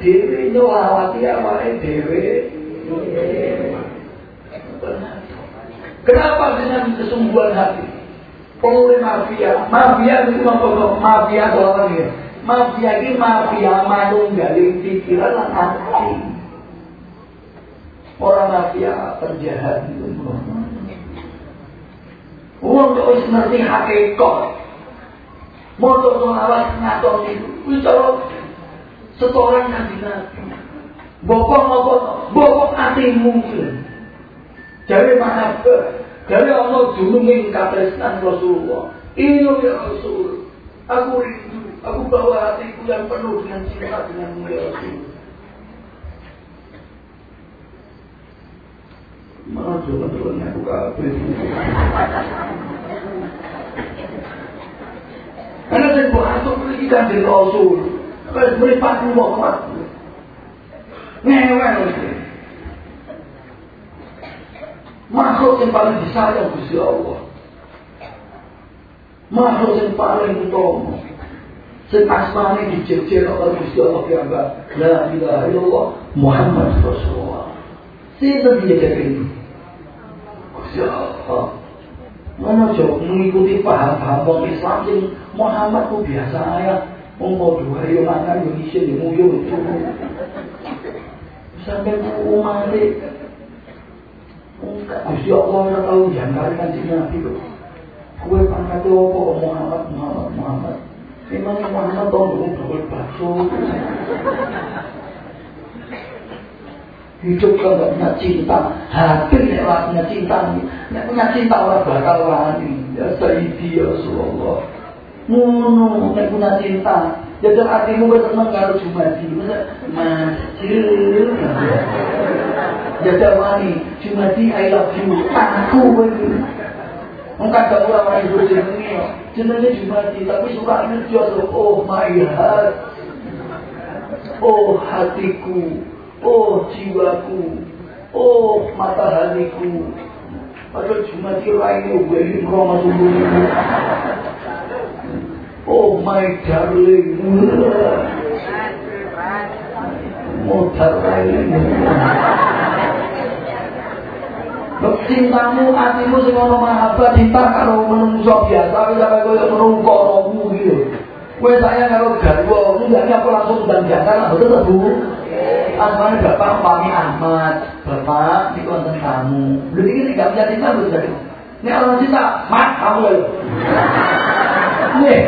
dunah ke awal dewe, nyolawati awal dewe. Kenapa dengan kesungguhan hati? Pengurus mafia, mafia itu apa mafia orang ya. Mafia ini mafia manunggaling pikiran lan hati. Orang mafia penjahat itu. Uang tuh wis ngerti hakikat. Motor selawat ngaton itu, wis setoran kanjeng Nabi. Bokok ngopo, bokok atimu. Jadi mana dari Allah dunungin katresnan Rasulullah. Iya ya Rasul. Aku rindu. Aku bawa hatiku yang penuh dengan cinta dengan mulia Rasul. Malah jangan turunnya aku kabeh. Karena saya buat itu kita di Rasul. Kalau meripat Muhammad. Ngewel sih. Makhluk yang paling disayang Gusti Allah. Makhluk yang paling utama. Sing asmane dijejer oleh Gusti Allah piyambak. La ilaha illallah Muhammad Rasulullah. Sinten dia jadi? Gusti Allah. Mana jauh mengikuti paham-paham Islam sing Muhammad itu biasa ya. Mau dua yo mangan yo isin yo muyo itu. Sampai umat Gusti Allah ora tau jangkar kanjeng Nabi kok. Kue pangkat apa Muhammad Muhammad Muhammad. Memang Muhammad tau dulu bakul bakso. Hidup kan gak punya cinta, hati nek punya cinta, nek punya cinta orang bakal wani. Ya Sayyidi ya Rasulullah. Ngono nek punya cinta, Jajal hatimu seneng karo Jumadi. Masjid. Jajal wani. Jumadi I love you. Aku. Engkau ada ulama yang berjenengi. Jenengnya Jumadi. Tapi suratnya jual. Oh my heart. Oh hatiku. Oh jiwaku. Oh mata hatiku. Padahal Jumadi lainnya gue ini sumber Oh my darling. Lain. Cintamu, hatimu sing ono mahabbah cinta karo menungso biasa wis sampe koyo menungko romu gitu. Kowe sayang karo garwa, enggak apa langsung dan jangan lah betul Bu. asmane bapak pami Ahmad. Bapak niku wonten tamu. Lho iki gak punya cinta lho jadi. Nek orang cinta, mat kamu lho. Nih.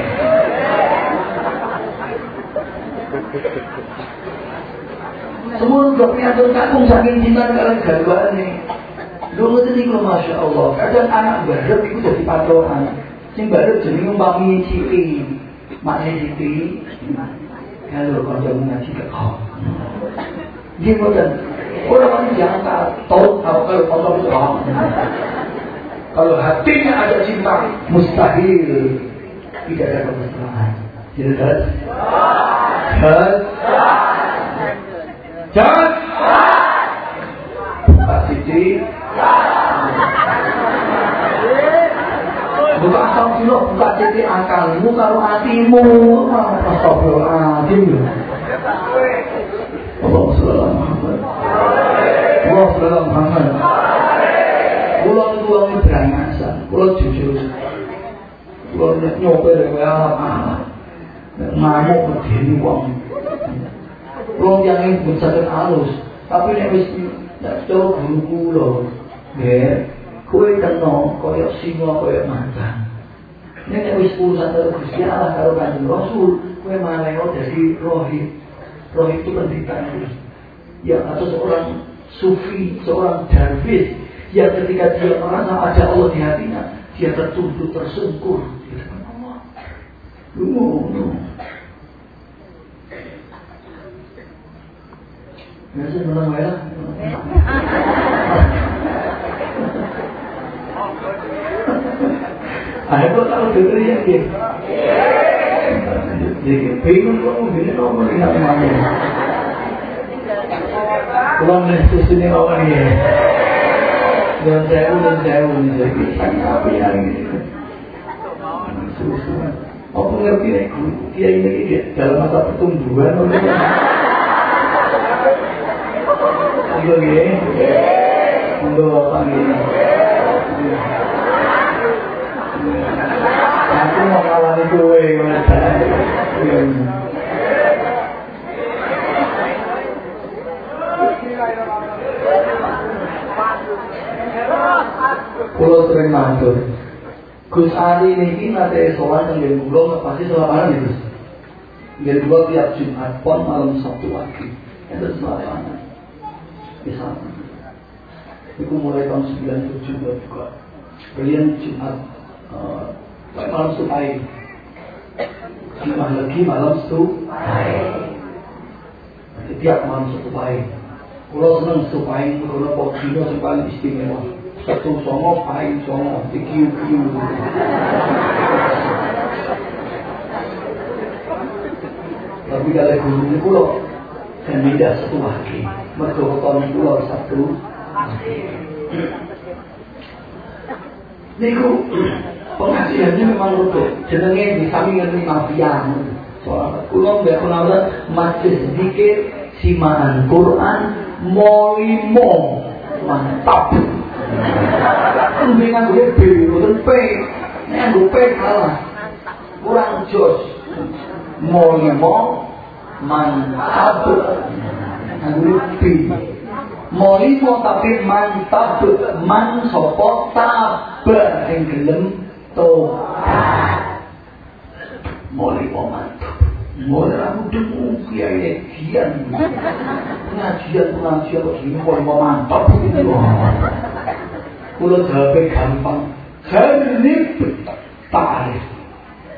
Semua udah punya kakung saking cinta kalian garban nih. Dulu itu niku masya Allah. Kadang anak baru itu jadi patokan. Sing baru jadi umpami cili. Maknya cili. Kalau kalau ngaji ke kau. Dia bukan. Orang orang jangan tahu kalau kalau orang. Kalau hatinya ada cinta, mustahil tidak ada kemesraan. Jelas? Jelas? Jelas? Pak Siti. Buka buka titik akalmu hatimu. Astagfirullahaladzim. Ala Muhammad. Kulo niku wong berangasan, kulo jujur. Kulo nyoba dewe alam Ngamuk medeni wong. Kulo yang pun saged alus, tapi nek wis nek cara guru kulo, nggih, kowe kena kaya singa kaya macan. Nek wis urusan karo Gusti Allah karo Kanjeng Rasul, kowe malah dadi rohit Roh itu pendeta yang atau seorang sufi, seorang darwis yang ketika dia merasa ada Allah di hatinya, dia tertunduk tersungkur di depan Allah. Lu Biasa menang ya. Ayo tahu dengar ya, jadi bingung kok mobilnya nomor lihat mana. Kalau nih sini ya. Dan saya dan saya ini jadi apa yang ini. Apa ngerti nih? Dia ini dia dalam masa pertumbuhan. Iya ya. Untuk apa nih? Aku mau ngalami kowe, Kulo sering mantul. Gus Ali ini nate sholat dengan kulo pasti sholat malam ya Gus. Kulo tiap Jumat pon malam Sabtu pagi. Itu sholat mana? Bisa. Iku mulai tahun 97 juga. Kalian Jumat uh, malam Supai Jumat lagi malam Supai Setiap malam Supai Kalau senang Supai Kalau kok dino yang paling istimewa Satu songo, pai songo Dikiu-kiu Tapi kalau guru ini pulau Dan beda satu lagi. Mereka tahun pulau satu. Niku pengajiannya memang rudo jenenge disami ngerti mafia soal kula mbek penawar majlis dikir simaan Quran molimo mantap Mungkin nganggo B, mboten P. Nek nganggo P kalah. Kurang jos. Molimo mantap. Nganggo B. Molimo tapi mantap man sopo tabar yang gelem tobat. Molimo mantap. Mulai aku demu kiai kian. Pengajian pengajian kok gini molimo mantap gitu. Kulo jawabnya gampang. Harif tarif.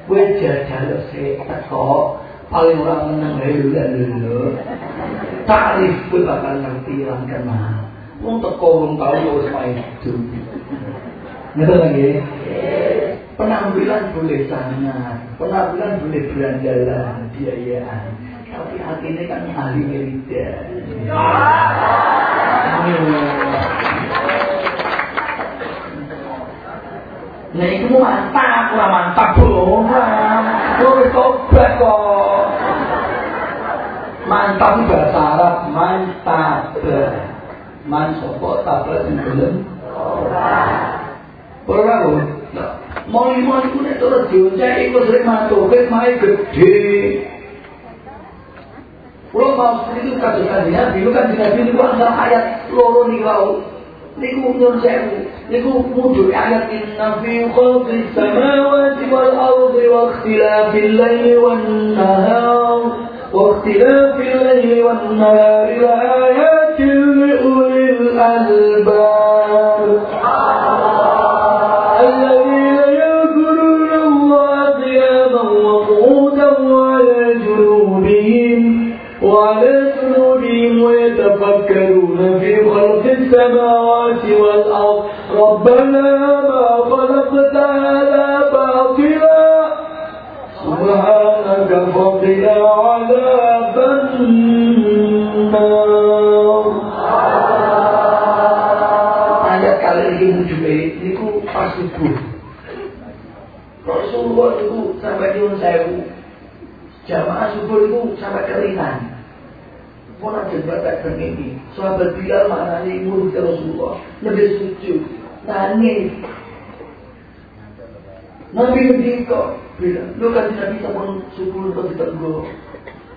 Kue jajal saya teko paling orang menang lelu lelu. Tarif kue bakal ngerti lan kenal. Wong teko wong tau yo wis main itu. Ngerti lagi? Penampilan boleh sangat, penampilan boleh berandalan, biayaan. Tapi hatinya kan ahli wiridan. Nah itu mantap, ora mantap belum. Kowe tobat kok. Mantap itu bahasa Arab, mantap. Man sopo tablet sing gelem. Ora lho. Mau lima iku nek terus dioncek iku sering mantuk, wis mae gede. Kalau mau itu kasus kanjeng Nabi, kan Nabi itu asal ayat loro kau. Niku نجوم نرجع نجوم موجب يعلم إن في خلق السماوات والأرض واختلاف الليل والنهار واختلاف الليل والنهار لآيات لأولي الألباب. الذين يذكرون الله قياما وقعودا وعلى جنوبهم وعلى جنوبهم ويتفكرون في خلق السماوات ربنا ما خلقت هذا باطلا سبحانك فقنا عذاب النار ayat kali ini mujube niku pas subuh Rasulullah itu sampai nyuwun sewu jamaah subuh itu sampai keringan pun ada batak ini sahabat Bilal mana nih murid Rasulullah lebih sujud nangis Nabi ketika Bilal lu kan tidak bisa subuh untuk ditegur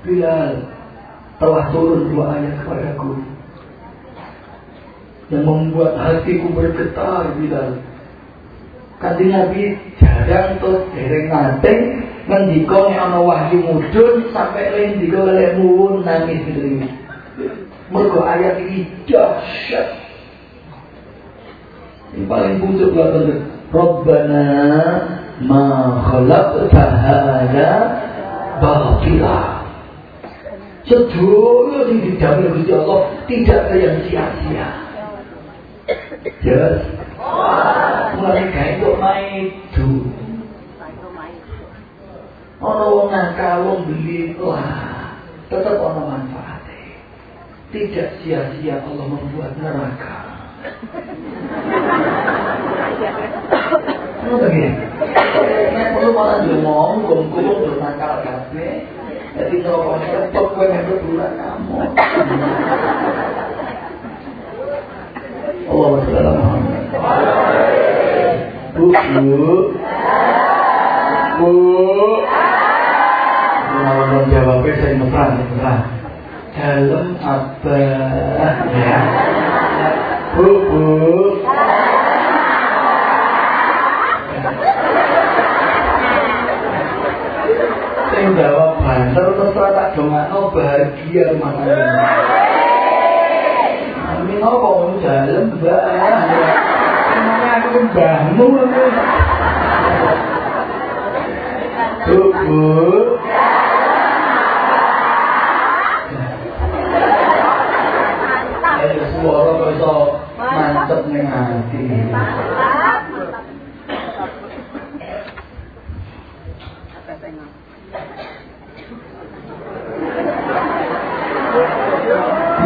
Bilal telah turun dua ayat kepadaku yang membuat hatiku bergetar Bilal. Kanjeng Nabi jarang tuh dereng nate ngendika nek ana wahyu mudhun sampai ngendika lek muwun nangis gitu. Mergo ayat iki dahsyat. Yang paling pucuk lah Rabbana ma khalaqta hadza batila. Sedoyo sing didamel Gusti Allah tidak ada yang sia-sia. Jelas. Mulai gawe kok maidu. Wong nakal beli lah, tetap ono manfaatnya. Tidak sia-sia Allah membuat neraka. Nek perlu malah. Jadi kalau kamu. Allah. Bu, bu, jawabnya saya mesra, mesra. Dalam apa? Ya. Bu, bu. Saya jawab banter terus tak bahagia rumah. Amin apa mau jalan mbak? Emangnya aku mbahmu Bu. Ayo suara kok mantep ning ati.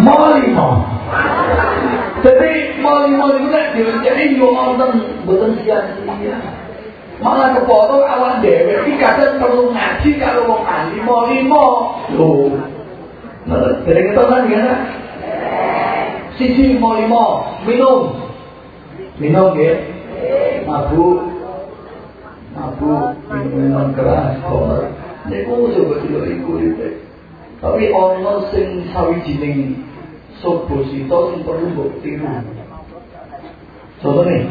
Molimo. Jadi molimo itu nek direncani yo wonten mboten sia-sia. Malah kepotong awan dewe iki kadang perlu ngaji kalau wong ahli molimo. Lho. Nah, dereng tenan ya. Siji molimo, minum. Minum ya. Mabuk. Mabuk, minuman keras, komer. Niku coba tidak ikut Tapi ono sing sawijining sobosito sing perlu mbok tiru. Contohnya,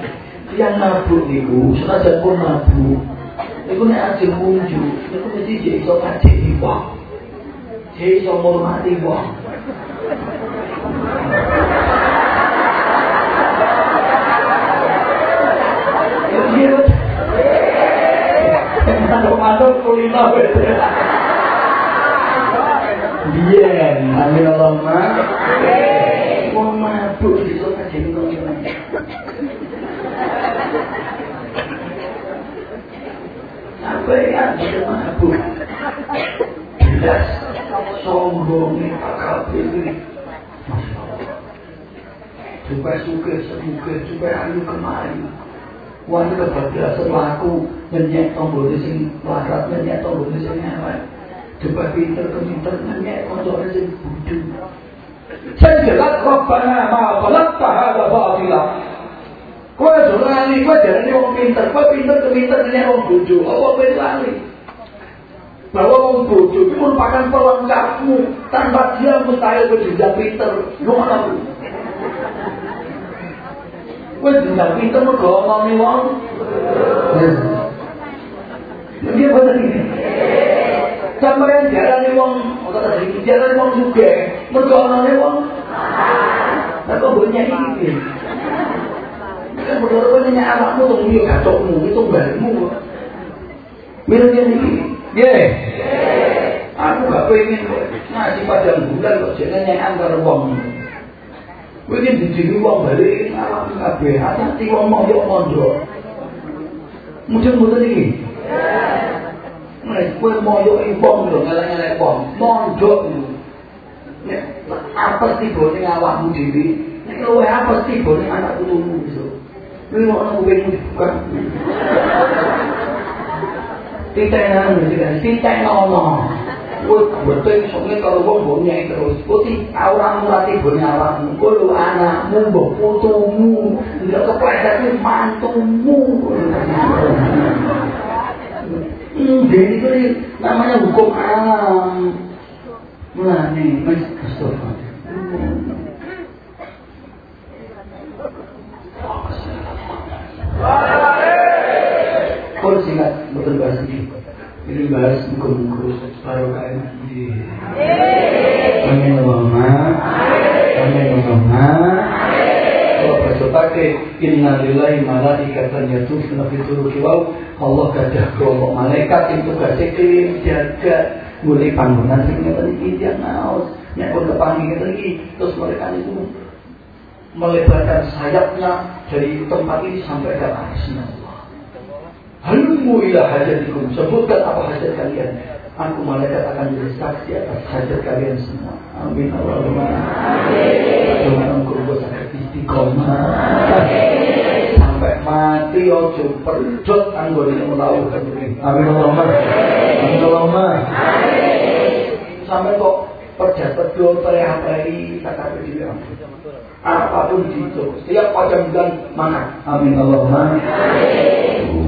yang mabuk niku senajan pun mabuk, niku nek ajeng munju, niku mesti jek iso ngajeni wong. Jek iso ngurmati wong. Iya, Mantuk kulino Biyen, amin Allahumma. Wong mabuk iso ngajeni kok Sampai yang dia mabuk. Jelas sombongnya Kabir ini. Supaya suka semuka, supaya ayu kemari. Wah, itu kebablasan laku Nyenyek tombol di sini Larat, nyenyek tombol di sini Awet Coba pinter ke pinter Nyenyek konsolnya sini budu. Saya jelas Rabbana ma'afalat tahada batilah. Kowe aja lali, jarane wong pinter, kowe pinter ke pinter nyenyek wong bojo, apa kowe lali? bahwa orang bodoh itu merupakan pelengkapmu. Tanpa dia mustahil berjenjang pinter. Gimana bu Wes jenjang pinter mergo ngomongi wong. Dia bener ini Sampai jalan wong ora tadi jalan wong juga. Mergo ngomongi wong. Nah kok bunyi iki? Kan bodoh nanya awakmu tuh yo gacokmu itu balmu Minum ini Yeah. Aku gak pengen ngasih padang bulan kok jenenge karo wong. Kowe iki dijini wong balik alam kabeh. Hati wong moyo mondok. Mungkin mboten iki. Nek kowe moyo ing wong lho ngelek-ngelek wong, mondok Nek apa tiba ning awakmu dhewe? Nek luwe apa tiba ning anak putumu iso. Kuwi ono kuwi dibuka. Titengan ngendikan, titenono. Kowe betul songe karo wong bonye terus. Putih ora mulati bonye awakmu. Kowe anakmu, mbok putumu, ndak kepleset mantumu. Jadi itu namanya hukum alam. Mulane, mas astagfirullah. pun singkat betul bahas ini ini bahas muka-muka barokah ini amin Allahumma amin Allahumma kalau bersotate inna lillahi malaikatan yatufna fi turuki wau Allah gadah kelompok malaikat yang tugasnya keliling jaga mulai panggungan sing ngeten iki dia naos nek pun kepanggih lagi terus mereka itu melebarkan sayapnya dari tempat ini sampai ke atasnya Halumu ila hajatikum. Sebutkan apa hajat kalian. Aku malaikat akan jadi saksi atas hajat kalian semua. Amin. Allahumma. Jangan engkau buat sakit istiqomah. Sampai mati ojo anggota yang melakukan ini. Amin Allahumma. Amin Allahumma. Sampai kok perjat do teriak-teriak kata diri apa pun itu setiap macam bulan makan amin Allahumma amin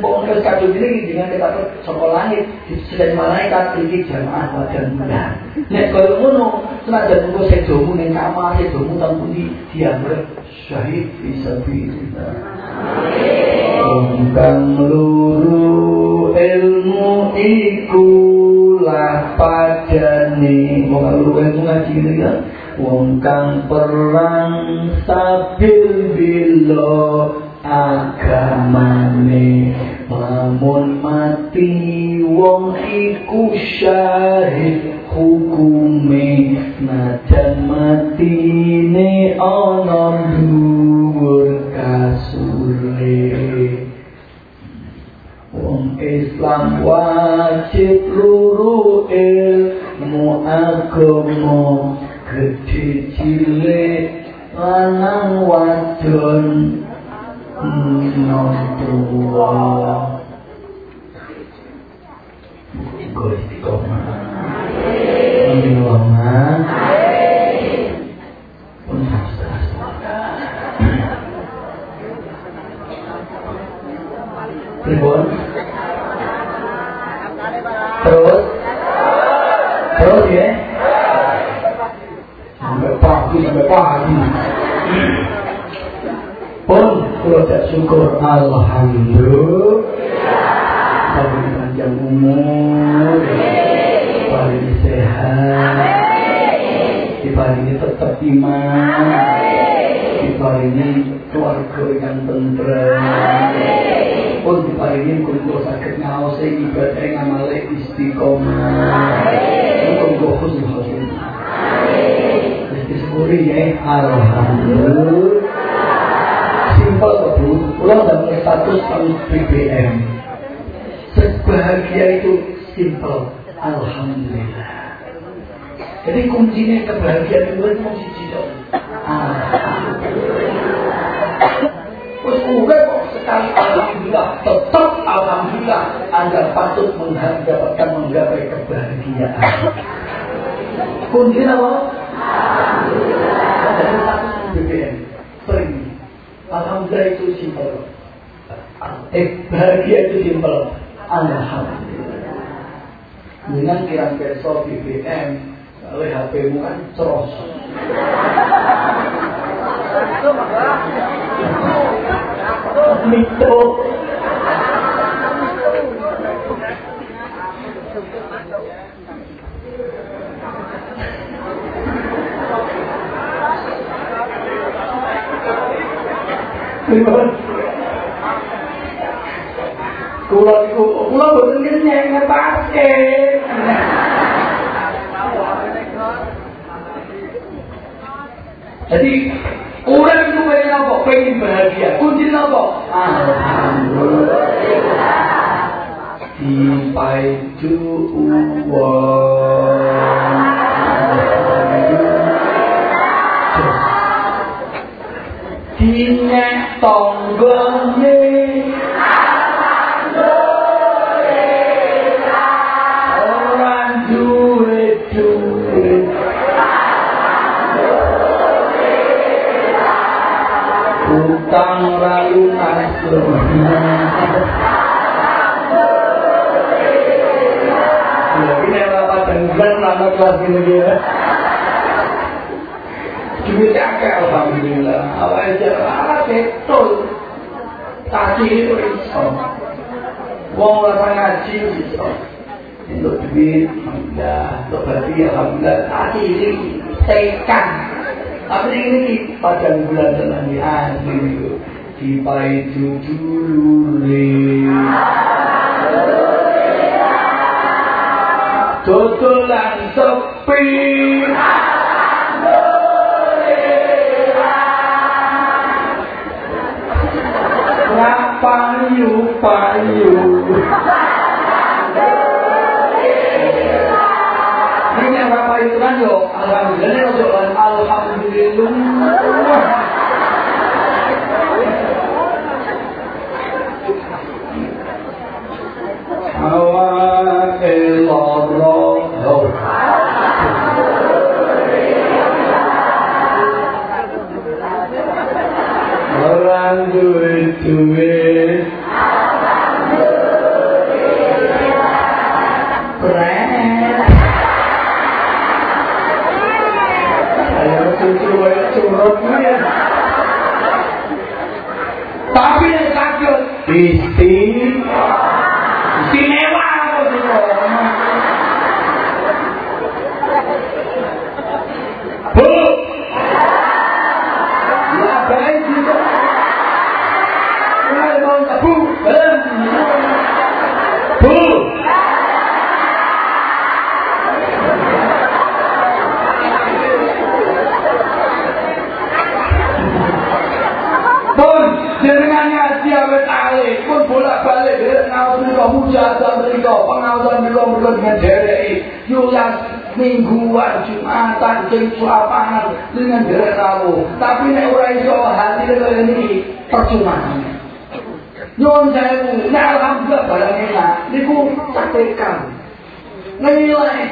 Umpama terus kadung ini dengan kita sekolah langit sedang malaikat iki jamaah badan bulan. Nek koyo ngono, senajan engko sedomu ning kamar, sedomu teng pundi diambil syahid fi sabilillah. Kang luru ilmu iku lah padane wong luru ilmu ngaji gitu ya. Wong kang perang stabil bila agamane. Lamun mati wong iku syahid hukume. Najan matine ana dhuwur kasure wong Islam wajib luru ilmu agama. Gede cilik lanang wadon Terus? Ya? Sampai pagi sampai pagi kalau tak syukur Alhamdulillah. Bagi panjang umur. Bagi sehat. Ini tetap iman. Ini keluarga yang tentrem pun ini kumpul sakit ngawase ibadah ngamale istiqomah. Muka-muka khusus khusus Istiqomah ya. Alhamdulillah kok Bu. Pulang dan status BBM. Sebahagia itu simpel. Alhamdulillah. Jadi kuncinya kebahagiaan itu kan mau siji Terus udah kok sekali Alhamdulillah Tetap Alhamdulillah Anda patut mendapatkan menggapai kebahagiaan Kuncinya apa? Alhamdulillah Ada status BBM Sering Alhamdulillah itu simpel. Eh, bahagia itu simpel. Alhamdulillah. dengan kiran perso BBM oleh HP-mu kan ceros Kulo iku kulo boten kenyang ngetake. Jadi orang itu pengen apa? Pengen bahagia. Kunci apa? Alhamdulillah. Simpai uang. sine tonggone utang rayu tanah sedunia. Ini adalah apa dengan nama kelas gini dia? Akeh alhamdulillah awal aja ala betul. Tadi itu iso. Wong ora ngaji iso. Untuk duit alhamdulillah. Untuk berarti alhamdulillah. Tadi ini tekan tapi ini pada bulan dengan di akhir dipai jujur Tutulan sepi payu payu ini apa payu kan yo alhamdulillah alhamdulillah Awak eloro Orang duit-duit Tapi yang sakit Isti Istimewa apa sih Bu Ya baik juga Mulai mau bu Bu pun jenengan ngaji awet alih pun bolak balik derek ngawas mereka mujadah mereka pengawasan mereka mereka dengan derek yulas mingguan jumatan sing lapangan dengan derek tahu tapi nek ora iso hati kaya ini percuma Nyuwun sewu, nek alhamdulillah barang enak, niku sampaikan. Nilai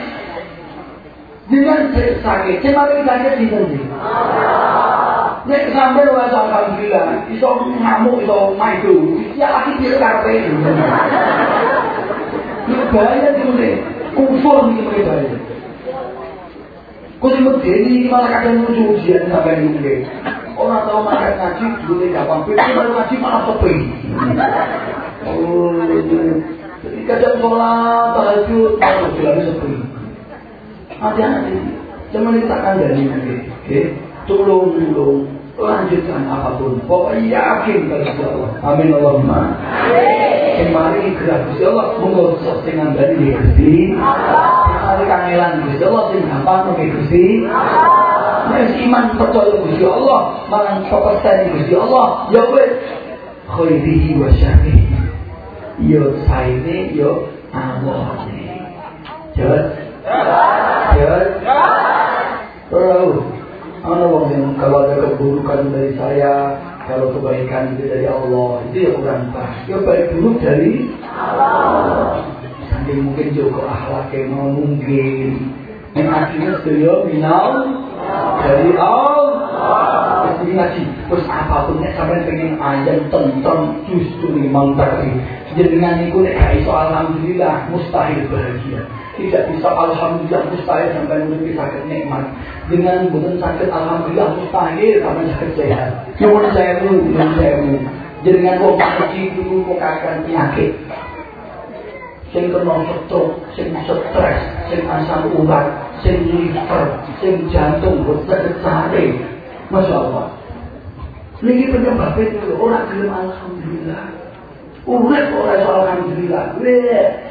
dengan sakit, cemari sakit di sini. Nek sampai wajah alhamdulillah, iso ngamuk, iso maido, ya lagi dia karpe. Ini bahaya itu nih, kufur nih mereka bahaya. Kau sebut ini malah kadang lucu ujian sampai ini. Orang tahu makan ngaji dulu gampang, tapi baru ngaji malah sepi. Oh, jadi kadang sholat tahajud malah jalan sepi. Hati-hati, jangan ditakkan dari nanti. Tolong tolong lanjutkan apa pun. Pokoknya yakin kepada Allah. Amin Allahumma. Kemari gerak Gusti Allah monggo dengan dari di Gusti. Kemari kangelan Gusti Allah sing gampang ke Gusti. Nek iman percaya Gusti Allah, marang kepercayaan Gusti Allah, ya wis khairihi wa syarrihi. Yo saine yo amone. Jelas? Jelas? Ana wong yang kalau ada keburukan dari saya, kalau kebaikan itu dari Allah, itu ya kurang pas. Ya baik buruk dari Allah. Sampai mungkin juga akhlaknya mau mungkin. Yang akhirnya beliau minal dari Allah. Terus ngaji, terus apa pun nek sampean pengen ayam tentang justru memang tadi. Jenengan niku nek gak iso alhamdulillah mustahil bahagia. Tidak bisa alhamdulillah mustahil sampai menutupi sakit nikmat. Dengan bukan sakit alhamdulillah mustahil sampai sakit sehat. Nyuwun saya dulu nyuwun saya dulu dengan wong haji dulu kok akan penyakit. Sing kena stroke sing stres sing asam urat sing liver sing jantung sakit sare masya Allah. Ini penyebab itu orang gelem alhamdulillah. Urip ora alhamdulillah. Weh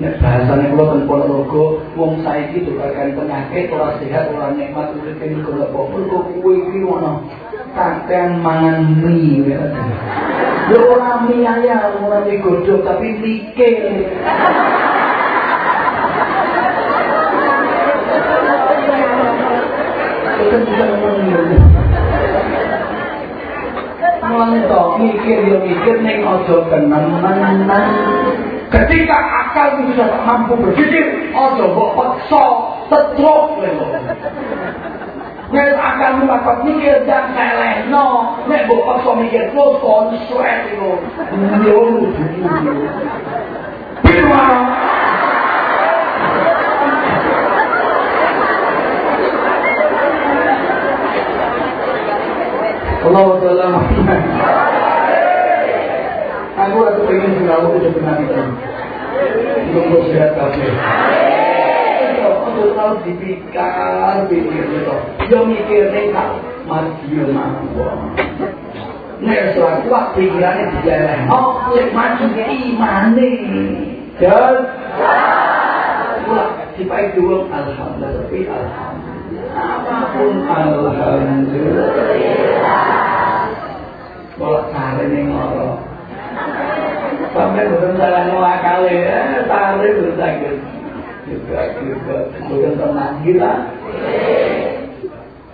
Nek bahasane kula ten Ponorogo, wong saiki tukar penyakit ora sehat ora nikmat urip ing kula apa. Mergo kuwi iki ono kakean mangan mie. Yo ora mie ayam, ora mie godhog tapi Mulane to mikir yo mikir ning aja kenemenan. Ketika akal itu sudah mampu berpikir, ojo mbok paksa tetruk lho. Nek akal dapat mikir dan selehno, nek mbok paksa mikir terus konslet iku. Yo Bila Allah Ta'ala Aku rasa pengen aku udah pernah itu. Tunggu sehat kabeh. Tahu dipikir, pikir itu. Dia mikir nih tak mati mawon. Nek suatu waktu pikirannya dijalan. Oh, cek maju imane. Dan pula sipai dua alhamdulillah tapi alhamdulillah apa pun alhamdulillah. Kalau cari nih sampai bukan salah kali tarik bersakit juga juga. Bukan tenang gila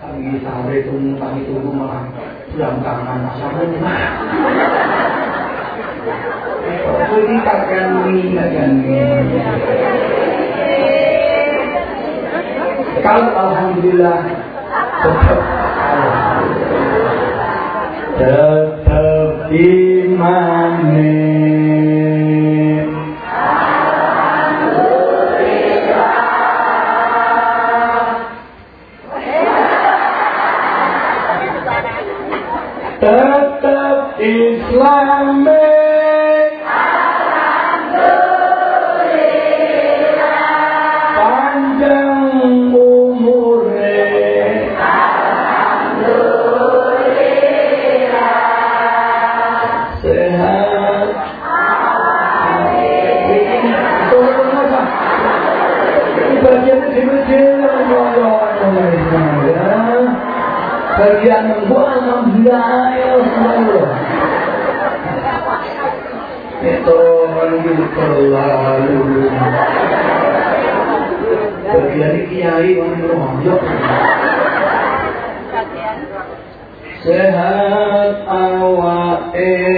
kami sare tunggu kami tunggu malah dalam kangen sampai mana ini kakak ini kakak kalau alhamdulillah tetap tetap terlalu bagian kiai sehat awak eh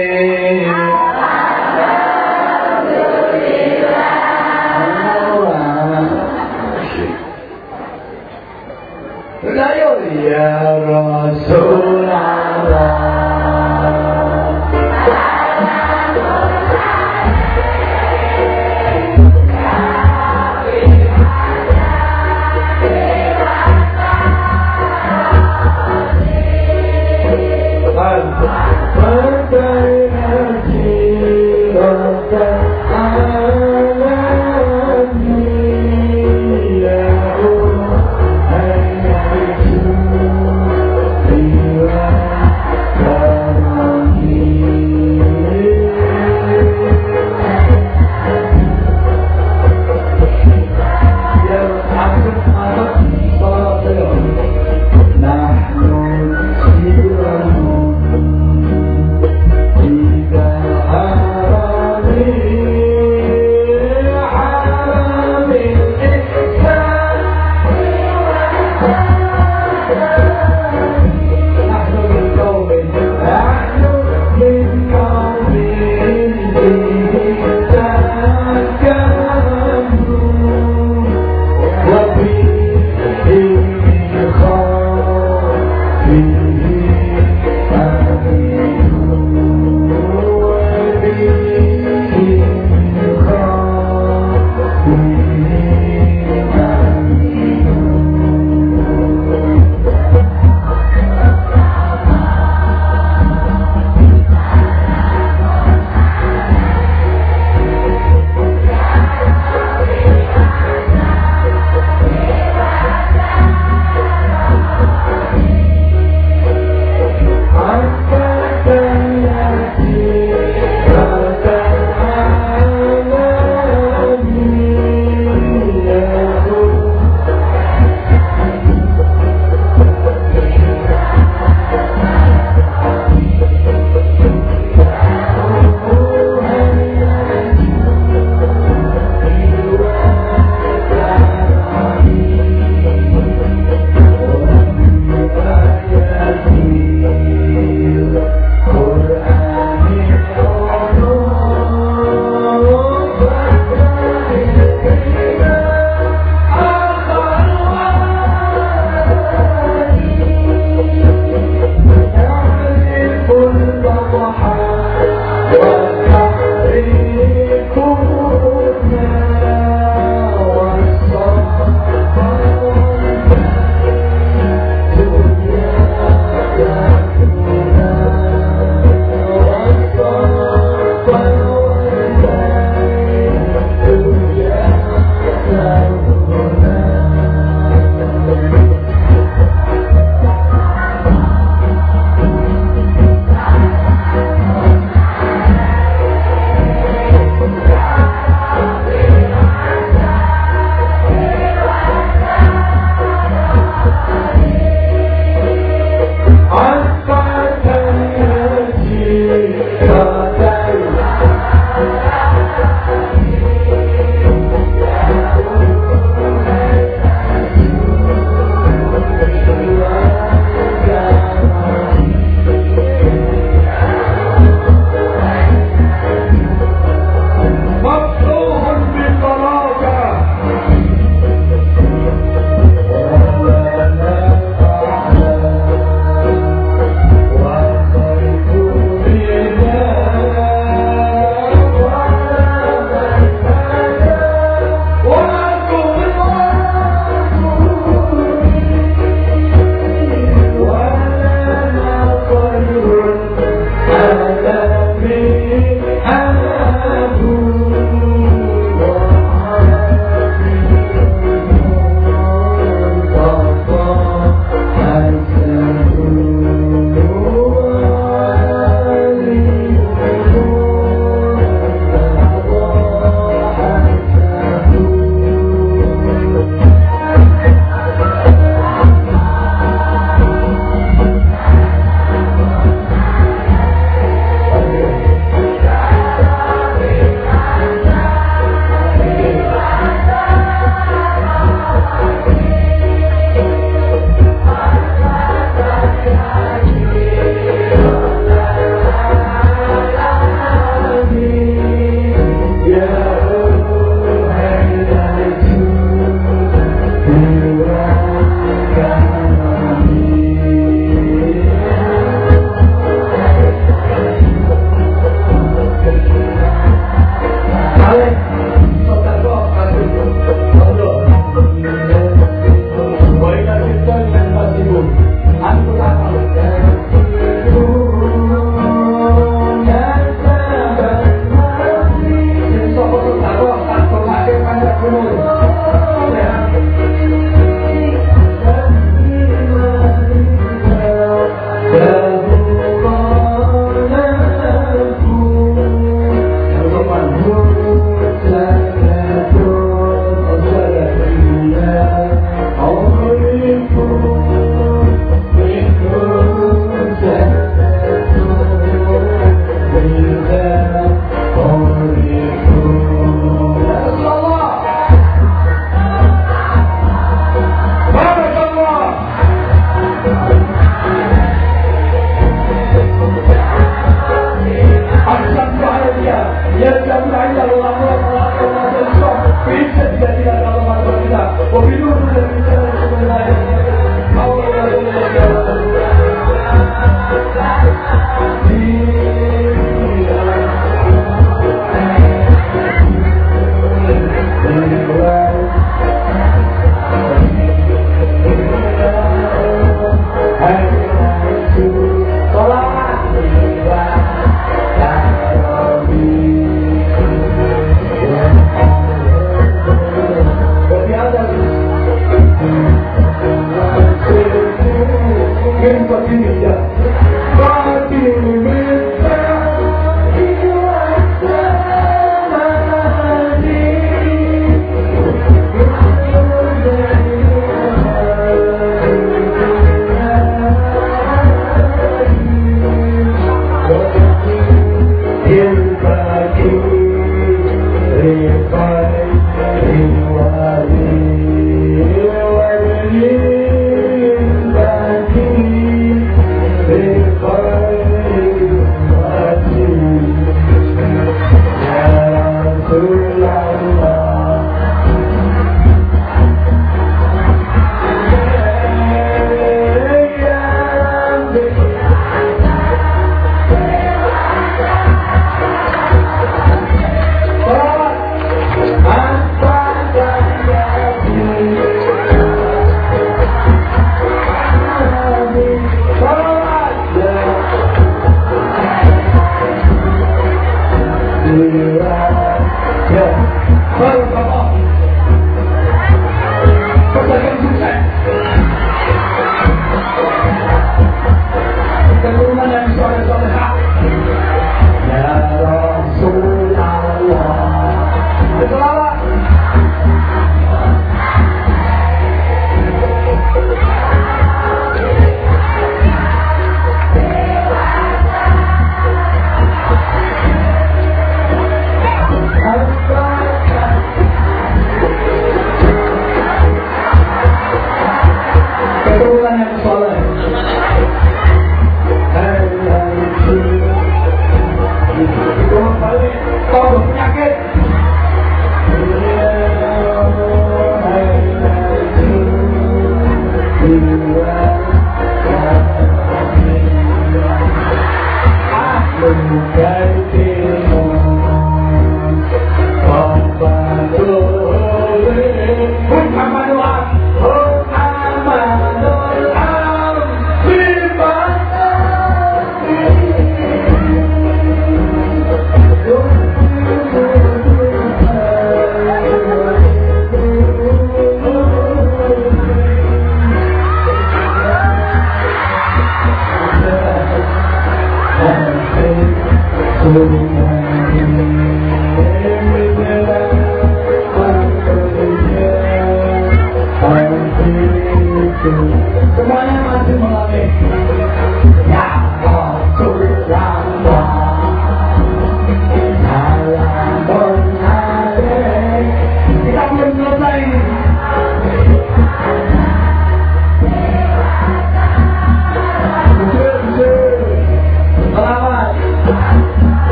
Amen.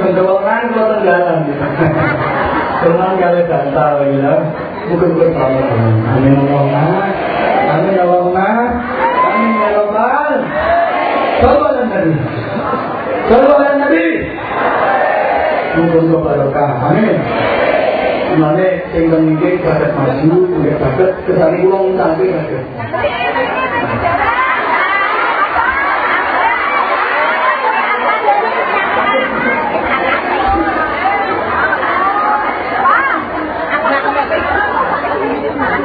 gendongan kalau tenggelam gitu. Tenggelam kali bantal gitu. Mungkin-mungkin banget. Amin Allahumma. Amin Allahumma. Amin ya Rabbal. Sallallahu Nabi. Sallallahu Nabi. Mungkin kebarokah. Amin. Mulane sing kene iki maju, bakat kesane pulang ngutangi bakat.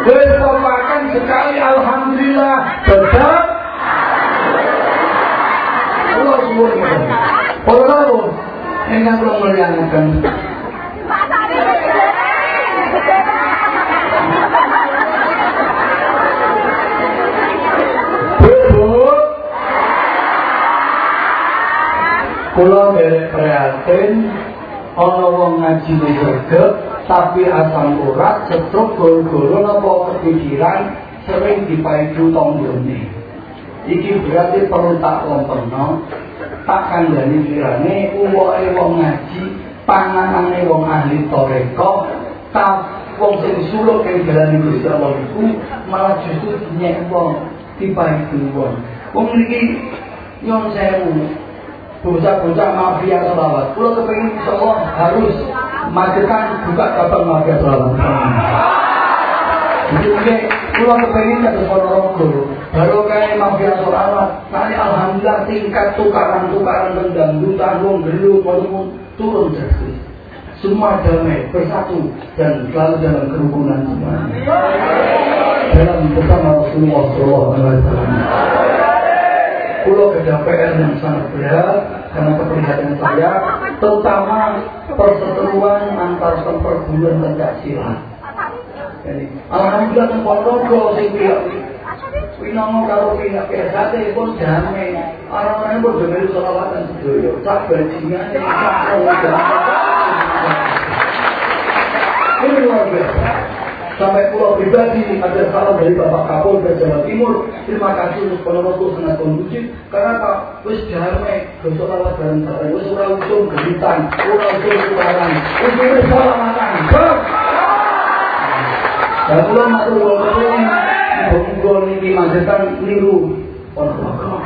besok makan sekali alhamdulillah. Tetap. Allah semua Allah enggak perlu melihatkan Kulau merek prihatin, ono wong ngaji ni dipaidu tonggone. Iki berarti perlu tak lompeno, tak kandani kirane uwoke wong ngaji, panganane wong ahli toreko, tak wong sing suluk ing dalan Gusti Allah iku malah justru nyek wong dipaidu wong. Wong iki nyon sewu bocah-bocah mafia selawat. Kalau kepengen insya Allah harus majukan buka kapan mafia selawat. Jadi Kulo kepengen kata Ponorogo, baru kayak mafia solawat. Nanti alhamdulillah tingkat tukaran-tukaran dangdutan, wong gelu, wong turun drastis. Semua damai, bersatu, dan selalu dalam kerukunan semua. Dalam bersama Rasulullah SAW. Pulau kerja PR yang sangat berat karena keprihatinan saya, terutama perseteruan antar perguruan Pancasila. Alhamdulillah nang Ponorogo sing pihak Winongo karo pihak PSAT pun damai. Orang-orang pun damai selawatan sedoyo. Tak bajingan ini Ini luar biasa. Sampai pulau pribadi ada salam dari Bapak Kapolda Jawa Timur. Terima kasih untuk Ponorogo sangat kondusif karena Pak wis damai bersolawat bareng bareng. Wis ora usum genitan, ora usum tukaran, wis salamatan. Dan kula matur nuwun muga-muga niki majetan niru Ponorogo.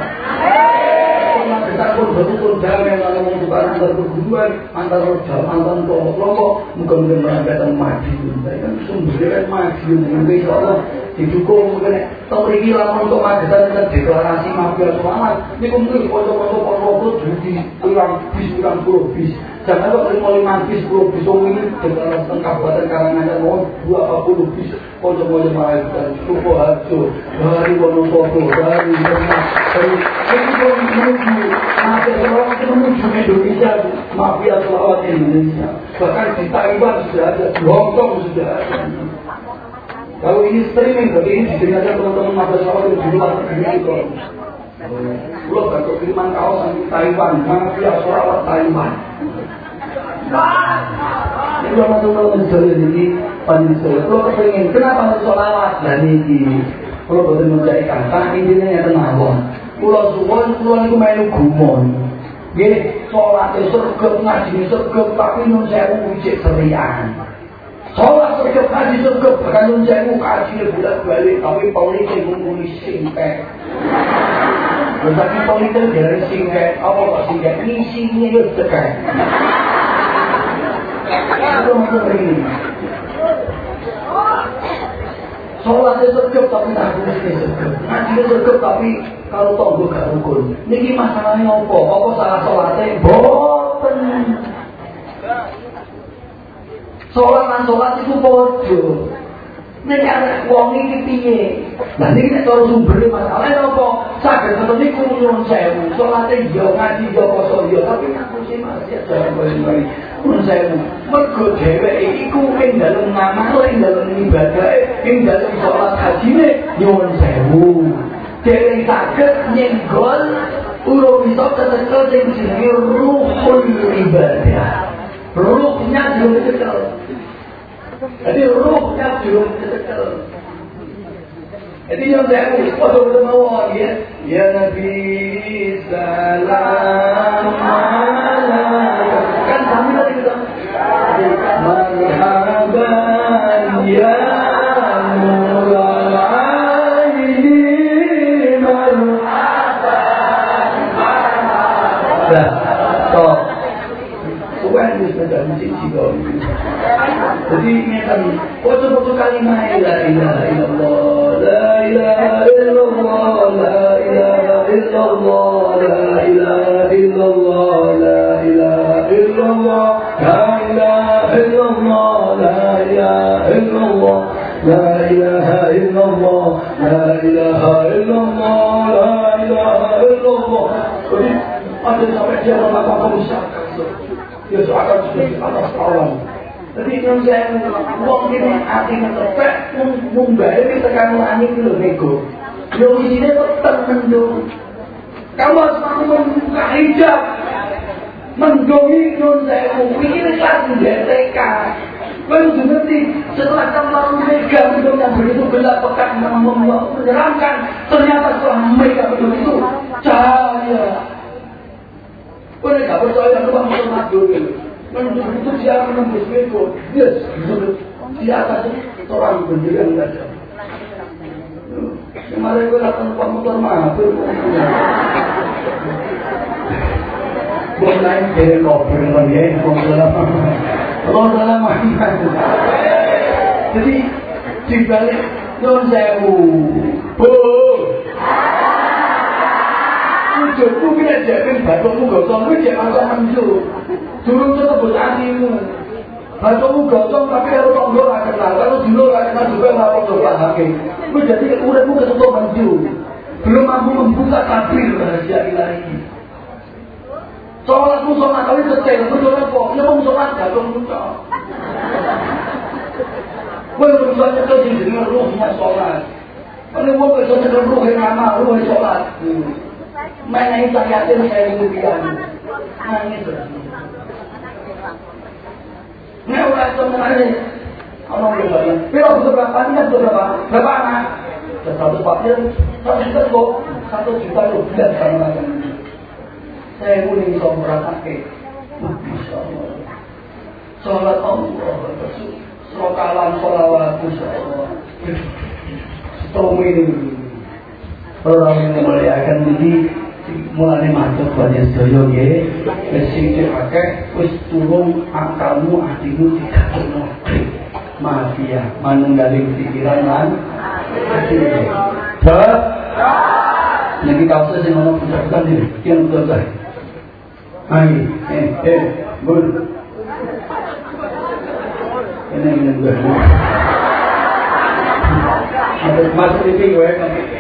Pun betul damai lan wong tukaran perguruan antara jam antar kelompok muga-muga merangkatan maju. Kan sumbernya kan maju dengan insyaallah didukung mungkin tau iki lamun untuk magetan kita deklarasi mafia selamat niku mungkin foto-foto Ponorogo jadi kurang bis kurang puluh bis Jangan kok terima lima bis, sepuluh bis, ini deklarasi kabupaten Karanganyar, mau dua apa puluh bis, pojok-pojok Malaysia, Suko Harjo, dari Wonosobo, dari dari itu menuju mafia selawat itu menuju Indonesia, mafia selawat Indonesia. Bahkan di Taiwan sudah ada, di Hong Kong sudah ada. Kalau ini streaming, berarti ini didengarkan teman-teman mafia selawat di luar negeri itu. Pulau Batok Kiriman kawasan Taiwan, mafia selawat Taiwan. Kalau masuk kalau menjadi ini panitia, kalau kepengen kenapa masuk solawat dan ini kalau betul mencari kata intinya yang tenang Pulau suwon, pulau itu main gumon. Gini, sholat surga, ngaji surga, tapi nun saya uji serian. Kalau aku mereka kaji tu tegap, kalau jamu kaji bulat balik, tapi paling ni mengguni singkat. Tetapi paling itu jalan singkat, apa kau singkat? Ni Isinya dia tekan. Itu macam ini. Sholat dia cukup tapi tak takut dia cukup Ngaji dia cukup tapi kalau tak gue gak rukun. Ini masalahnya apa? Apa salah sholatnya? Boh! Sholat dan sholat itu bodoh. Nek ada wong iki piye? Lah niki nek cara sumbere masalahnya apa? Saged ngoten niku nyuwun sewu. Salate yo ngaji yo poso yo tapi ngapusi masih jalan bali-bali. Nyuwun sewu. Mergo dheweke iku ing dalem ngamal ing dalem ibadah ing dalem salat hajine nyuwun sewu. Dheweke saged nyenggol urung bisa ketekel sing jenenge ruhul ibadah. Ruhnya juga jadi ruhnya belum tercekel. Jadi yang saya pada bermawar ya, ya Nabi salam kan kami tadi kita marhaban ya ingatan foto-foto kalimat la ilaha illallah la ilaha illallah la ilaha illallah la ilaha illallah la ilaha illallah la ilaha illallah la ilaha illallah la ilaha illallah la ilaha illallah la ilaha illallah jadi ada sampai dia mengatakan misalkan dia seakan seperti atas alam jadi yang saya wong ini hati ngetepek mumbai tekan langit itu nego. Yo sini tetap mendung. Kamu harus mampu membuka hijab. Mendungi non saya ini kelas DTK. Kau ngerti setelah kamu mega mendung yang begitu gelap pekat menyeramkan. Ternyata setelah mega betul itu cahaya. Kau tidak percaya kamu mau mati kalau begitu dia akan dia akan orang pendirian saja. Hmm. Kemarin gue datang ke motor mampir. Gue naik dari lagi ya, lama. Kalau dalam Jadi dibalik non sewu. Bojoku kira jamin batumu gotong, kira jamin hamsu. Durung tetebut hatimu. Batumu gosong, tapi aku tonggo lah kenal, kalau dulu lah kenal juga lah kenal lah hakim. Jadi urutmu ketutup hancur. Belum mampu membuka kabir rahasia ilahi. Sholatmu sholat kali setel, berdoa kok, ya aku sholat gak, belum sholat. Kau belum sholat di jadi dengan sholat. Kalau mau besok dengan ruhnya sholat. मैं नहीं लगाते शरीर दिया Ini orang tua menangis. Orang tua bilang, "Piro berapa? Ini berapa? Berapa anak?" Satu papir, satu juta kok, satu juta rupiah. Saya unik sama berapa ke? Masya Allah. Sholat Allah, Serokalan sholawat, Masya ini, orang yang memuliakan diri, mulane mantuk banyak sedaya nggih. Sing akeh wis turun akalmu atimu dikatono mafia manunggaling pikiran lan hati Bah Niki kausnya sing ono diri yang saya Ayo, eh, eh, bun Ini yang gue Mas TV gue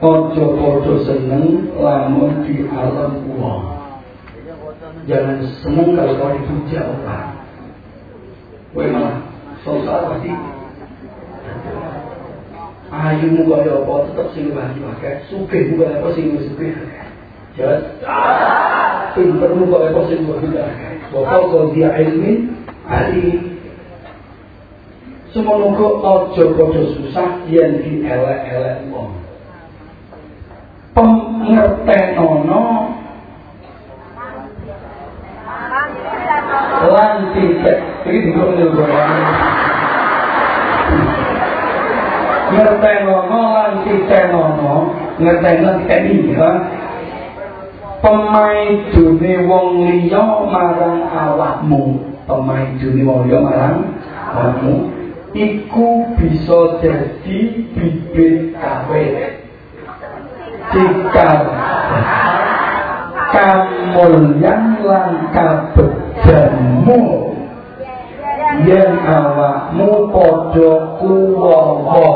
Ojo-ojo seneng lamun di alam uang. Jangan seneng kalau kau dipuja orang. Kowe malah sosok pasti ayumu kaya apa tetep sing ayu akeh, sugihmu kaya apa sing sugih. Jelas? Pintermu kaya apa sing sugih akeh. Wa kau dia ilmin ali Semoga ojo padha susah yen dielek-elek wong. Pengertenono lan tidak. Iki dikon ngertenono lan titenono ngerteno titeni ya pemaidune wong liya marang awakmu. Pemaidune wong liya marang awakmu. Iku bisa jadi bibit kawet jika kamulyan lan kabejanmu yen awakmu padha kuwawa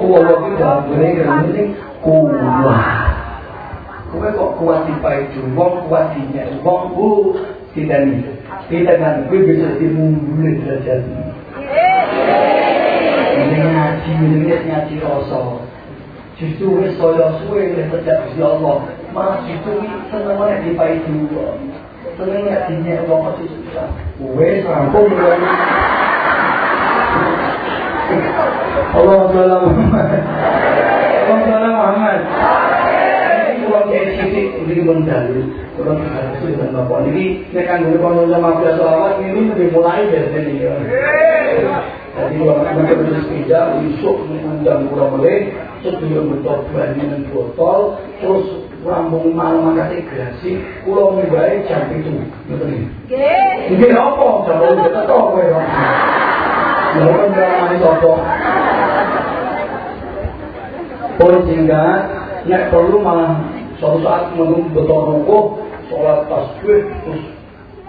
kuwawa ki bahasa ini kuat Kowe kok kuat di paidu, wong kuat bu tidak nih, tidak kan, kowe bisa dimundur derajat. Ini. Ngaji, ini ngaji rasa. Justru wis saya suwe oleh sejak Gusti Allah, malah justru seneng di paidu. Seneng nek dinyek wong kok susah. Wis rampung Allah Ta'ala Muhammad. Allah Ta'ala Muhammad Ini mendalu Kalau kita itu dengan Bapak. Ini Ini kan dulu kalau sama Mafia Selawat Ini lebih mulai dari sini Jadi kalau kita berjaya sepeda Usuk mengundang kurang boleh Sebelum bertobat dengan botol Terus rambung malam makasih grasi Kulau mimbai jam itu Betul ini Ini apa? Jam itu tetap ya Lawan drama sopo. Pun sehingga nek perlu malah suatu saat menunggu betul rukuk, sholat tasbih terus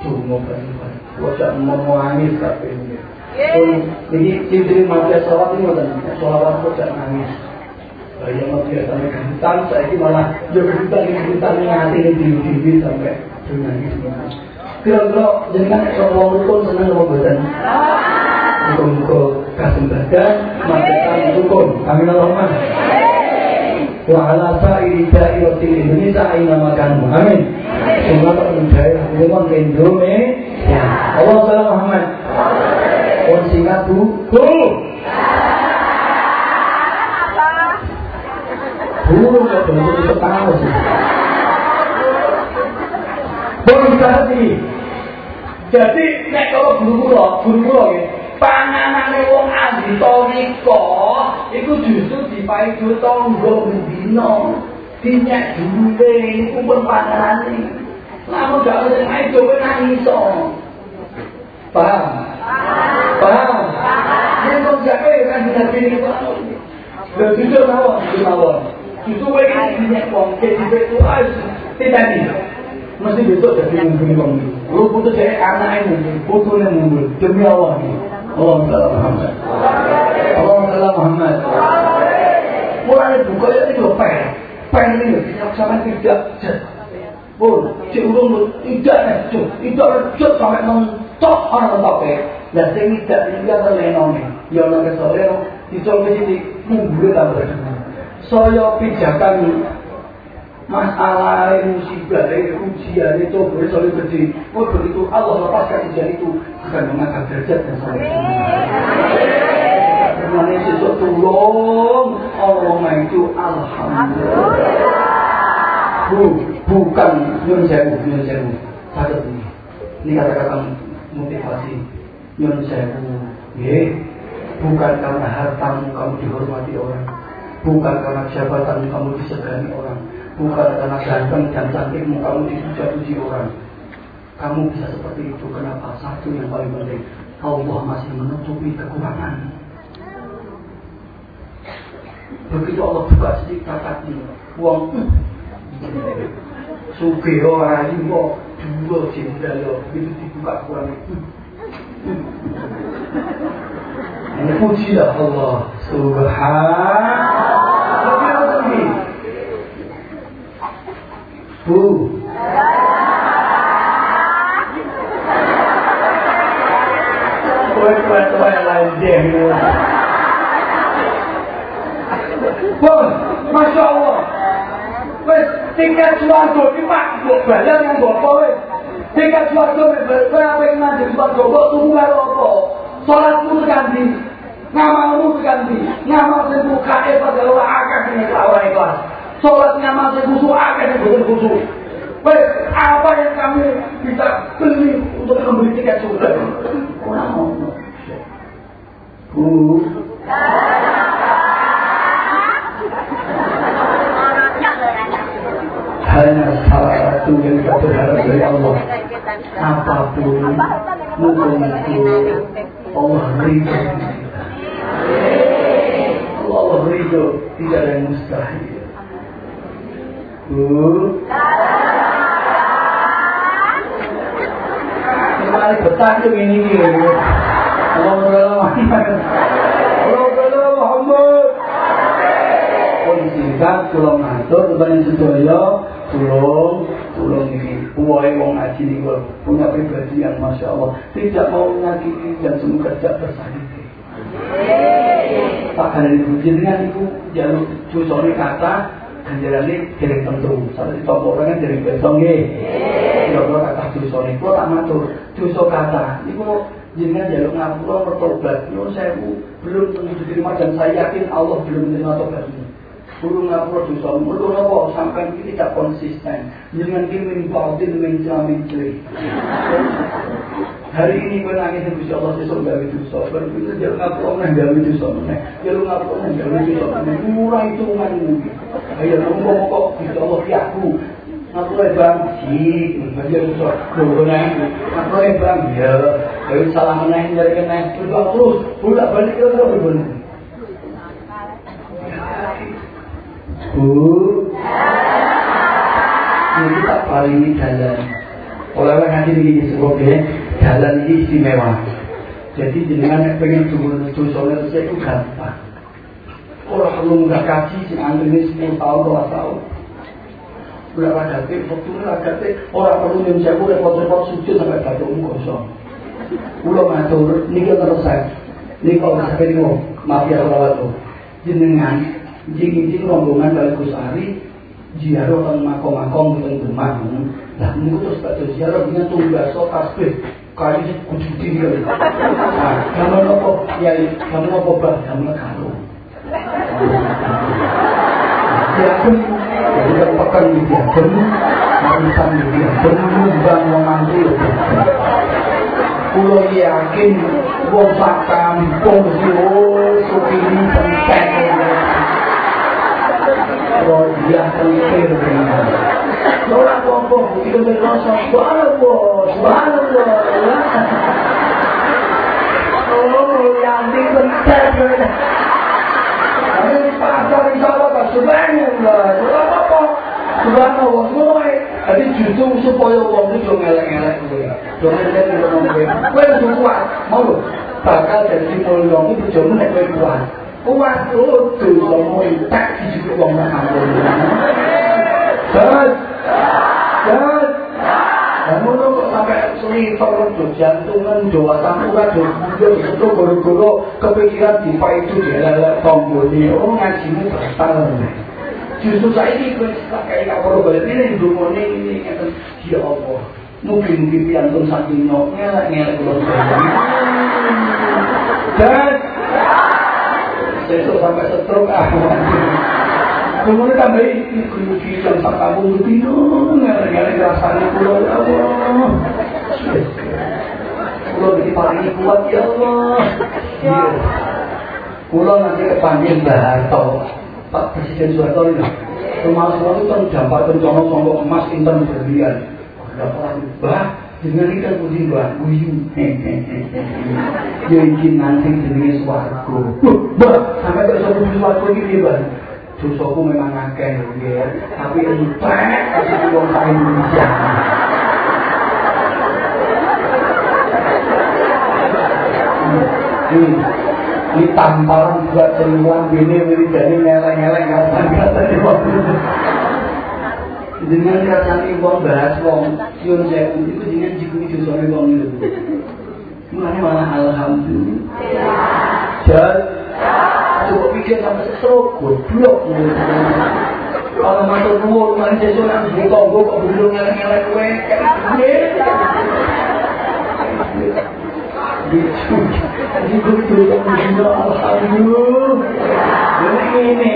dungo kan. Wajah mau nangis tapi ini. Jadi ciri mati sholat ini ada sholat wajah nangis. Ya mati sampai kehidupan, saya ini malah juga kehidupan ini kehidupan ini hati ini diri sampai nangis. Kira-kira jenengan kalau rukun senang apa badan? Muka-muka kasembatan Maksudkan hukum Amin Allahumma Wa ala sa'iri da'irotil Indonesia Aina makanmu Amin Semua tak menjaya Hukuman Indonesia Allah Salam Muhammad Orang singkat bu. Bu! Bu Ya bentuk pertama sih Boleh jadi Jadi Nek kalau guru kula Guru kula ya panganane wong ahli toriko iku justru dipaidu tonggo bendino dinyak dulure iku pun panganane. Lamun gak ada sing ae coba nangis paham paham? Yen kok gak kan bisa pilih dan jujur mawon mawon kowe iki dinyak wong jadi betul tidak mesti besok jadi ngumpulin wong lu butuh anak ini butuhnya ngumpul demi Allah nih Allahumma salli Muhammad. Allahumma salli Muhammad. Mulai buka ya itu pen. Pen ini sama tidak Pun, si urung tidak tidak necuk sampai mentok orang mentok Saya tidak tidak terlenong Ya orang kesoleho, dicolok ke sini, mundur tambah Saya pijakan masalah musibah dari ujian itu boleh soleh gede oh begitu Allah lepaskan ujian itu akan mengangkat derajat dan soleh Karena sesuk tolong Allah itu Alhamdulillah. Bu, bukan nyun sewu, nyun sewu ini. Ini kata-kata motivasi Nyun sewu Ya, bukan karena hartamu kamu dihormati orang Bukan karena jabatan kamu disegani orang Bukan karena ganteng dan cantikmu kamu dipuja-puji orang. Kamu bisa seperti itu. Kenapa? Satu yang paling penting. Allah masih menutupi kekurangan. Begitu Allah buka sedikit kakaknya. Uang. Suge orang ini mau dua jenderal yo. Begitu dibuka kurang Ini pujilah Allah Subhanallah. Bu. Kowe kowe kowe lain deh. Pun, Masya Allah. Wes tiket suarga iki Pak, mbok bayar yang apa wis. Tiket suarga kowe ape mandi suarga kok karo apa? Salatmu tekan ndi? Ngamalmu tekan ndi? Ngamal sing bukae padahal ora akeh sing ora ikhlas. Salat ngamal sing khusuk akeh sing khusuk. Wes apa yang kamu bisa beli untuk membeli tiket surga? Ora ono. Bu. hanya salah satu yang kita berharap dari Allah apa pun mungkin itu Allah ridho. Allah ridho tidak ada yang mustahil. Bu. Kembali betah tuh ini Allah Muhammad Allah Muhammad. Kemudian sedaya tulung ini uai wong ngaji ini punya pribadi yang masya Allah. Tidak mau menyakiti dan semoga tidak tersakiti. Pak Kalian Ibu jenengan itu jalur cusoni kata ganjarannya jadi tentu sampai di toko orang kan jadi besong ya kalau kata cusoni itu tak matur? Cuso kata itu jenengan jalur ngapura bertobat itu saya belum tentu diterima dan saya yakin Allah belum menerima tobat ini Guru ngapura dosa, mergo napa sampean iki tidak konsisten. Jangan ki min batin min jamin Hari ini kowe nangis Gusti Allah sesuk gawe dosa. Berpikir jangan ngapura nang gawe dosa meneh. Ya lu ngapura nang gawe dosa meneh. Murah itu hitunganmu. Ayo nunggu kok Gusti Allah aku. Ngapura bang, si, bagian dosa. Nang ngapura bang, ya. Ayo salah meneh nyari keneh. Terus bolak balik terus bener. Bu ini tak paling jalan. Oleh nanti ini sebabnya jalan ini istimewa. Jadi jenengan pengen turun soalnya itu gampang. Orang perlu nggak kaji si ini 10 tahun dua tahun. Udah ragate waktu ragate orang perlu yang udah repot-repot sujud sampai umum kosong. Udah matur ini terus saya. Ini kalau sampai ini maaf ya kalau jenengan jing-jing rombongan dari Gus Ari ziarah kan makom-makom di rumah lah ini terus tak ziarah punya tugas so tasbih. Kali kudu tinggal nah kamu nopo ya kamu nopo bah kamu kalau ya pun jadi kan pekan di dia pun marisan di dia pun wong mantu Kulo yakin wong sak kampung sih oh supini penting Allah yang terkir Ora apa-apa, itu berdosa. Subhanallah. Oh, supaya orang itu kuat, mau bakal jadi mulia itu jangan kuat. Kuat kudu somo tak dijupuk wong ampun. Jas. Jas. Kamu kok sampai seliver do jantungan do asam urat do bujo itu goro-goro kepikiran di pak itu dia lelek tonggone oh ngajimu batal justru saya ini gue pakai nggak perlu balik ini dulu ini ini ya Allah mungkin mungkin piantun saking ngelak ngelak dan besok sampai setruk ah kemudian tambah ini kemudian jam sak kampung itu ngelak-ngelak rasanya pulau ya Allah. Pulau ini paling kuat ya Allah. Iya. Pulau nanti kepanggil Mbak Harto. Pak Presiden Soeharto ini. Rumah semua itu kan dampak bencana sombong emas intan berlian. Ada bah dengan ikan putih bah uyu ya izin nanti jenis suaraku bah sampai ke suatu suaraku ini bah dosaku memang akeh ya tapi entek kasih uang sak Indonesia. Ini ini tamparan buat ceruan gini ini jadi ngeleng-ngeleng kata-kata di waktu dengan rasanya wong bahas wong yun saya itu dengan jikuni dosane wong itu mulanya malah alhamdulillah dan Coba pikir sampai stroke, goblok. Kalau masuk nuwun, mari sesuk nang buka gue kok belum ngeleng-ngeleng kowe. Gitu. Gitu tuh, alhamdulillah. Jadi ini,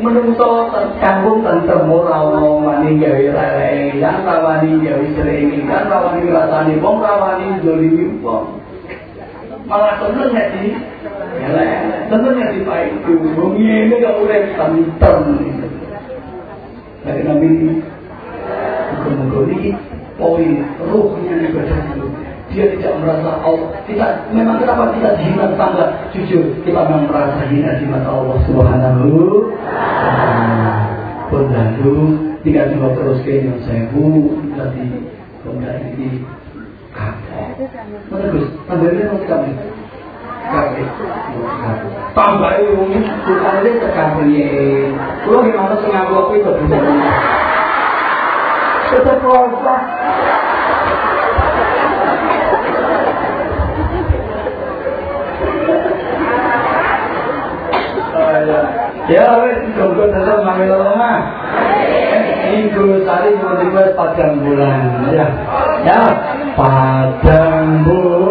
menungso kanggung tentrem ora ono mani gawe lele yang rawani gawe sering kan rawani rasane wong rawani dolimi wong malah seneng ya di seneng ya di pai itu wong ini gak urip tentrem dari nabi muka-muka ini poin ruhnya ibadah dia tidak merasa Allah. Kita memang kenapa kita dihina tangga jujur kita memang merasa hina di mata Allah. Subhanahu pun tidak cuma terus yang saya bu tadi kemudian ini? Kapok terus tambahnya mau kami kabeh tambah ini bukan ini. Sekabeh kalau gimana sih nganggo itu? Bisa tetap Ya wis tunggu tetap ngambil rumah. Minggu tadi tiba-tiba padang bulan ya. Ya, padang bulan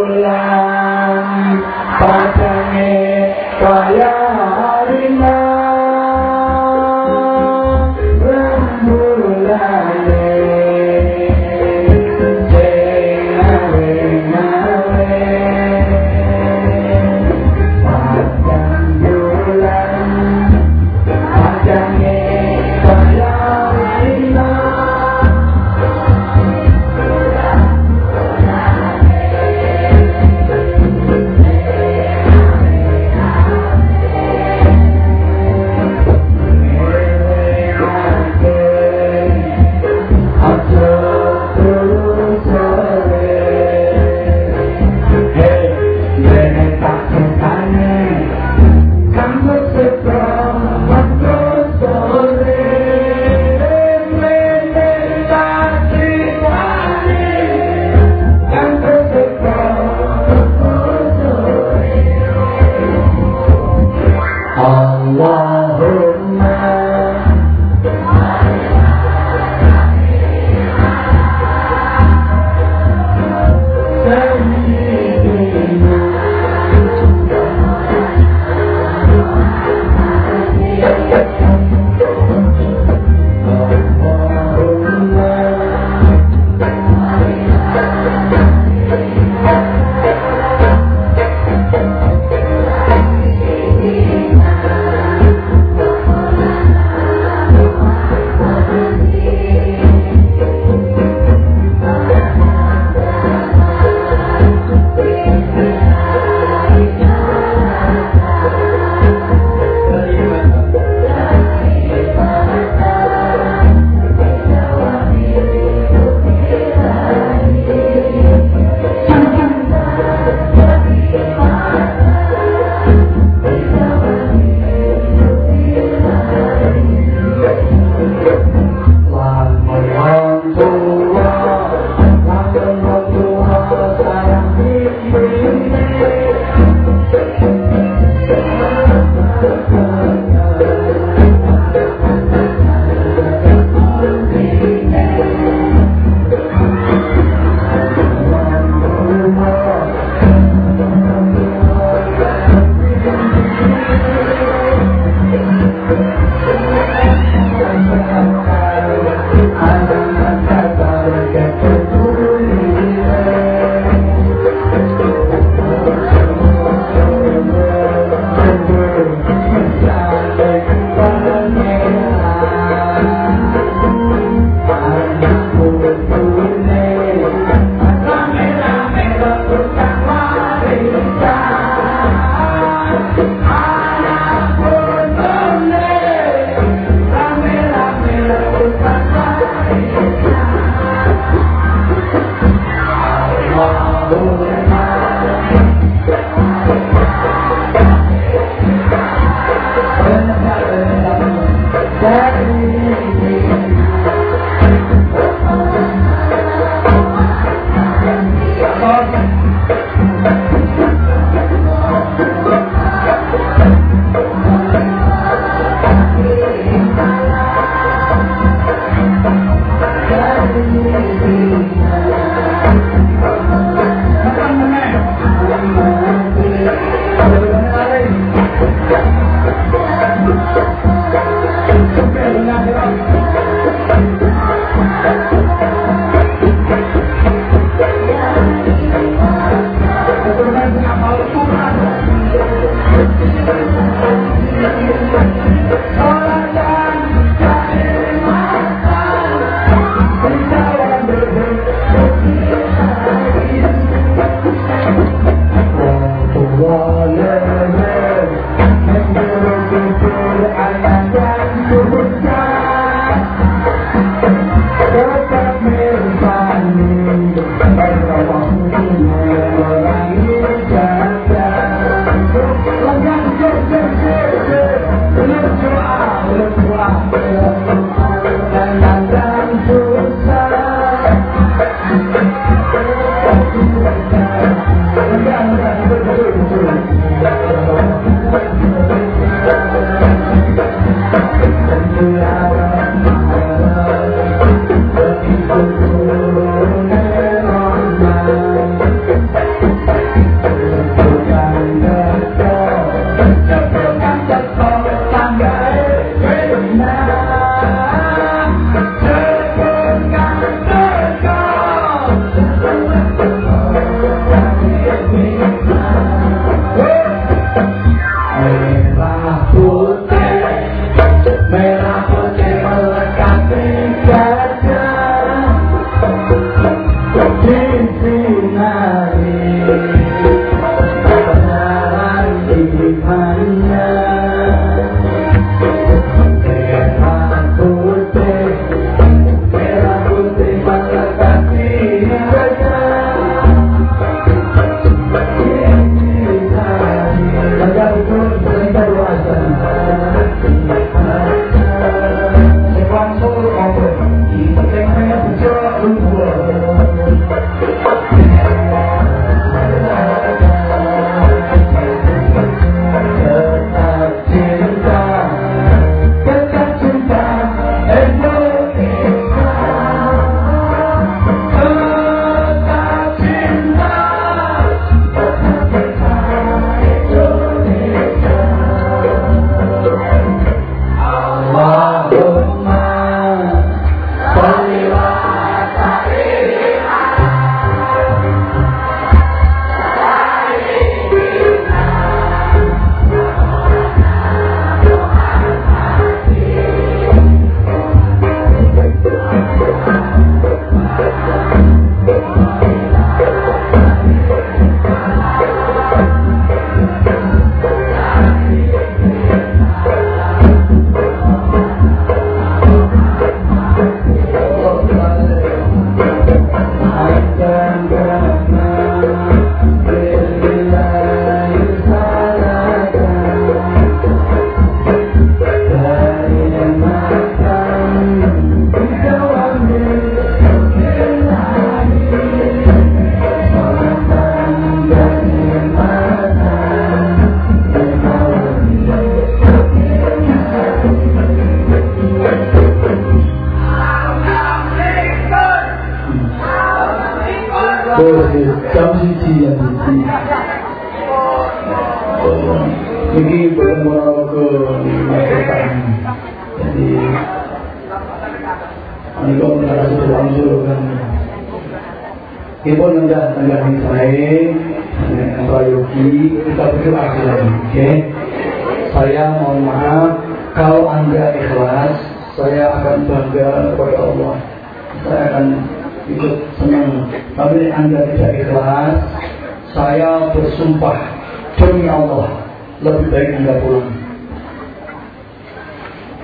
lebih baik anda pulang.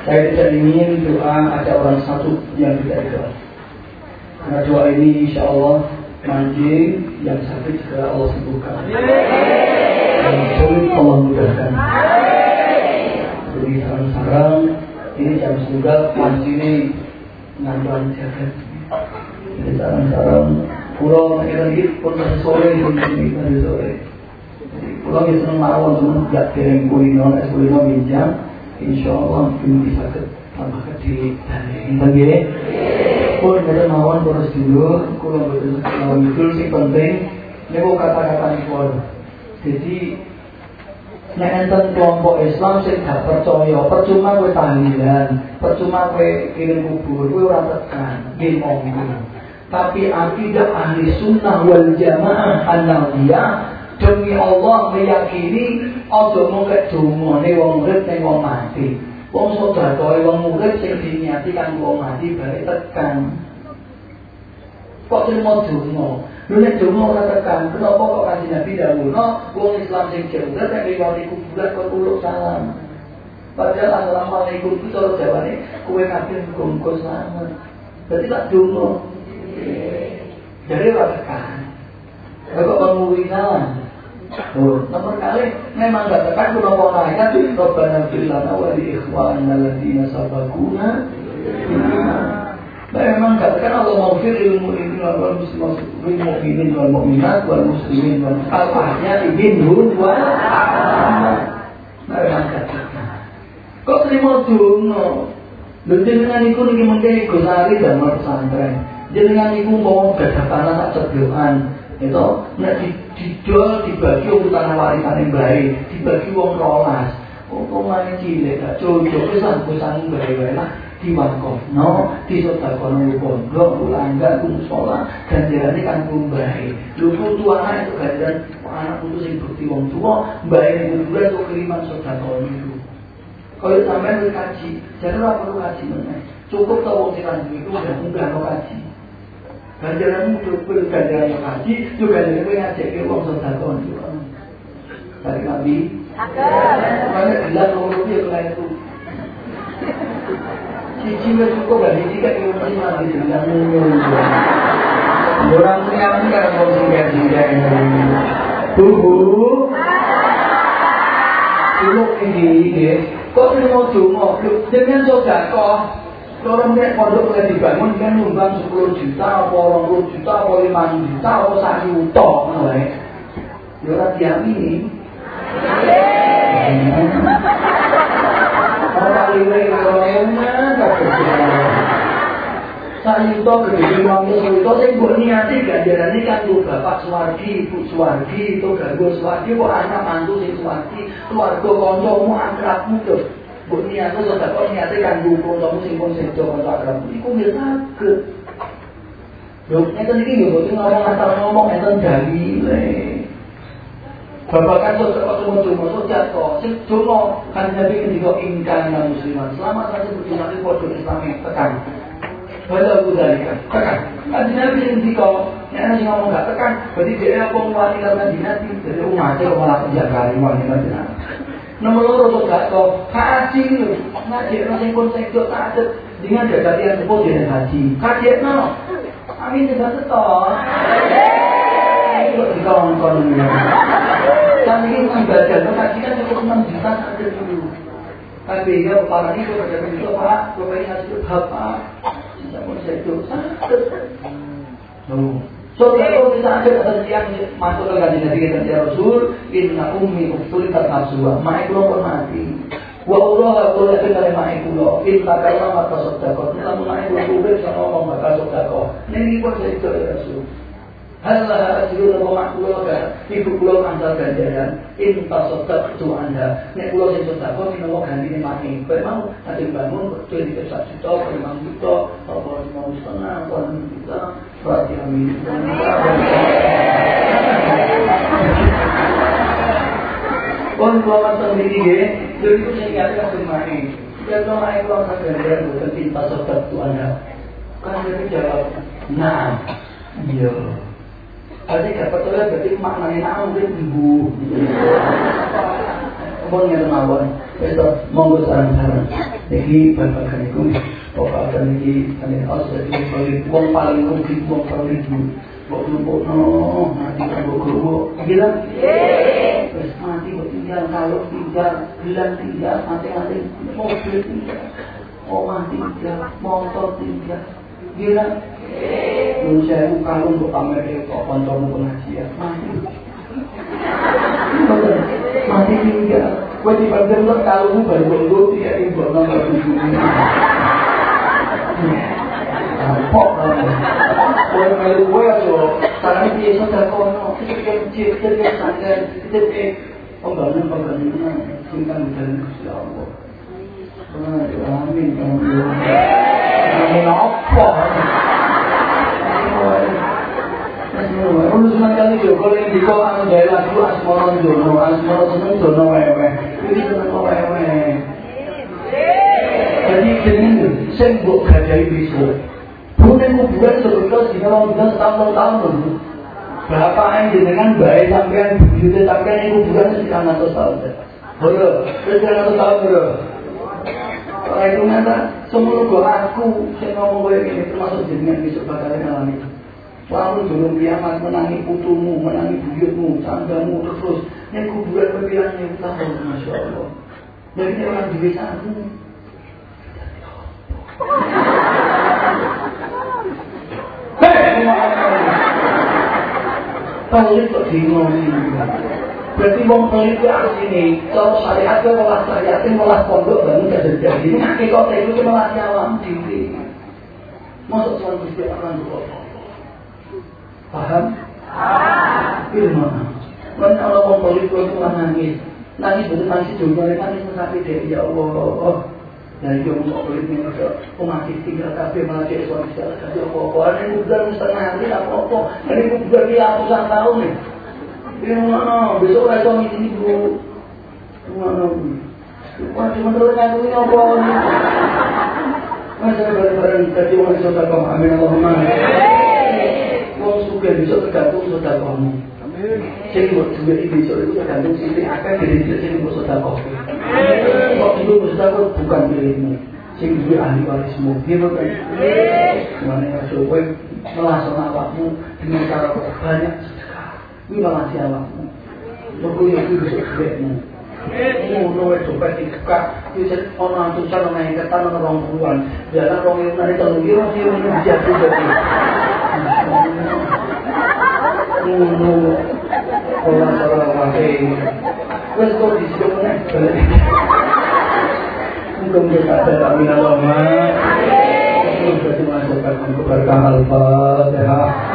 Saya tidak ingin doa ada orang satu yang tidak doa. Karena doa ini insya Allah mancing yang sakit segera Allah sembuhkan. Yang sulit Allah mudahkan. Jadi sekarang ini jam sembilan mancing ngantuan jagat. Jadi sekarang sekarang pulau kita lagi pun sore pun sore. Kalau yang senang mawon senang gak dereng kulino, es kulino minjam, insya Allah mungkin bisa ke tambah kecil. Entah Kalau pun kita mawon terus dulu, kalau betul mawon itu sih penting. Ini kok kata-kata pun. Jadi Nek enten kelompok Islam sing gak percaya, percuma kowe tahlilan, percuma kowe kirim kubur, kowe ora tekan, nggih monggo. Tapi akidah ahli sunnah wal jamaah an-nawiyah demi Allah meyakini aja kek dongane wong urip ning wong mati. Wong sedekah wong urip sing diniati kan wong mati bare tekan. Kok terima donga? Lu nek donga ora tekan, kenapa kok kanjeng Nabi dawuhno wong Islam sing jauh nek liwati kuburan kok uluk salam. Padahal assalamualaikum itu cara jawane kowe kabeh muga selamat. Berarti tak donga. Jadi ora tekan. Kok salam. Nomor kali memang gak tekan kuno lain kan Rabbana fil lana wa li ikhwanina alladziina sabaquna. Memang katakan Allah maufir ilmu ini wal muslimin mukminin wal mukminat wal muslimin wal al-ahya minhum wa memang katakan kok terima dungo lho jenengan iku niki mengke gosari dan pesantren jenengan iku mau gadah tanah tak ceblokan itu nek dijual dibagi urutan warisan yang baik dibagi wong rolas. Hukumannya cilik, gak cocok, kesan-kesan baik-baik lah diwakofno disodakono pondok ulangga musola ganjarannya kan kumbai lu putu anak itu ganjaran anak putu sing bukti wong tua baik yang kedua itu kiriman sodakono itu. Kalau sampai kaji jangan lah perlu kaji mana cukup tau wong sing itu udah lo kaji ganjaranmu double ganjaran kaji juga ganjaran gue ngajak ke wong sodakono juga dari nabi Makanya gelar nomor dia lain itu Cici wis cukup gak cici kan ilmu sing mati jenengan Orang ini kan mau singgah singgah Tuhu Ilmu ini Kok ini mau cuma Dengan sodako Orang nek pondok mulai dibangun kan nyumbang 10 juta, apa 20 juta, apa 5 juta, apa 1 juta, ya ora diamini. Ora liwe enak Sayuto gede wong sayuto sing mbok niati ganjarane kanggo bapak suwargi, ibu suwargi, to ganggo suwargi kok anak mantu sing suwargi, keluarga kancamu akrabmu to. Niati sedekah niate kanggo kancamu sing pun sedo kanca akrabmu iku ya saged. Lho, ngeten iki lho, boten ngomong asal ngomong enten dalile. Bapak kan sudah cuma cuma sudah kok. Cuma kan Nabi ketika ingkar yang musliman. Selama satu berjumlah bodoh Islam yang tekan. Bala budalika tekan. Kan Nabi ketika yang nasi ngomong gak tekan. Berarti dia apa wanita karena dinasti dari umatnya kok malah penjaga wanita dinasti. Nomor loro sudah kok. Haji lu ngaji nasi pun sektor tak ada. Dengan dia sebut dia haji. Kaji no. Amin tidak tetap. Kok dikongkon kan ini ibadah lo ngaji kan cukup 6 juta saja dulu tapi ya para kalau ada itu pak ini ngasih itu bapak tidak mau saya itu sakit So kalau misalnya ada yang masuk ke kajian Nabi kita ya Rasul, inna ummi uftuli tak nafsuha, mak iku pun mati. Wa Allah aku lagi kali mak iku lo, inna kaya mata sodako, namun mak iku kubur sama bakal sodako. Ini pun saya itu ya Rasul. Halah ajrun apa mak kula kan ibu kula kantor ganjaran inta sotak tu anda nek kula sing kok menawa ganti mati. Kowe mau bangun betul di sak juta lima juta apa mau setengah apa juta berarti amin. Kon kula mantan iki nggih jadi itu sing kate kemari Ya kalau ayat Allah ganjaran bukan inta sotak tu anda kan dia jawab nah iya Artinya gak percaya berarti maknanya nak mungkin ibu. Apa yang mawon? Besok monggo saran-saran. Jadi bapak itu bapak akan ini ane os jadi paling uang paling mungkin uang paling ibu. Bok lumpuk no, mati kan bok kerubuk. Gila? Terus mati bok tinggal, kalau tinggal, bilang tinggal, mati-mati, mobil tinggal. Mati tinggal, motor tinggal. Gila? Nun saya kalau untuk pamer kok kancamu pengajian mati. Mati tinggal. Kowe dibanding lo kalau baru nggo ya ibu tujuh. Tampok Kowe melu kowe yo sarane piye sedekah kono. Iki kecil kecil sandan, kecil pembangunan pembangunan singkat jalan Gusti Allah. Amin. Amin apa? Ono semacam itu, kalau yang di kota anu dari lagu Asmoro Jono, Asmoro seneng Jono wewe, ini seneng wewe. Jadi besok. Bukan kuburan setahun-tahun dulu. Bapak yang baik sampean bujute sampean yang kuburan sekitar atas tahun. Bro, tahun. Kalau itu ngata, semua gua aku, saya ngomong gue ini termasuk jenengan besok bakal ngalami. Lalu belum kiamat menangi putumu, menangi buyutmu, tanggamu terus. Ini kuburan pemilihannya kita Masya Allah. Dan ini orang di desamu. Pelit kok bingung Berarti wong pelit ke sini, cara syariat ke malah syariat malah pondok bangun ke jadi ini kaki kok itu malah nyawam diri. Masuk cuma Gusti akan Paham? Ilmu. Kan kalau wong pelit itu nangis, nangis betul nangis juga nangis tapi dia ya Allah. Dan dia untuk kulit ini ada pemati tinggal kafe malah dia suami segala kafe apa-apa. Ini udah setengah hari apa-apa. Ini udah dia ratusan tahun nih. Ini mana? Besok ada suami sini bu. Mana? Wah cuma terus ngaku ini apa? Masa bareng-bareng tadi orang saudara kamu amin Allahumma. Wong suka besok tergantung saudara kamu. Sing buat duit besok itu tergantung sini akan jadi sini buat saudara kamu. Kok itu mustahil bukan milikmu. Sing duwe ahli warismu. Gitu kan? Mana yang coba melaksanakan awakmu dengan cara banyak melasi awakmu. Mergo ya itu besok duitmu. Ngono wae dompet dibuka, wis ana atusan ana yang ketan ana rong puluhan. Jalan rong ewu nari telung kilo sih ini jatuh jadi. Ngono. Ora-ora wae. Wes kok meneh. Mudah-mudahan ada amin Allahumma. Semoga dimasukkan keberkah Al-Fatihah. Waladhalin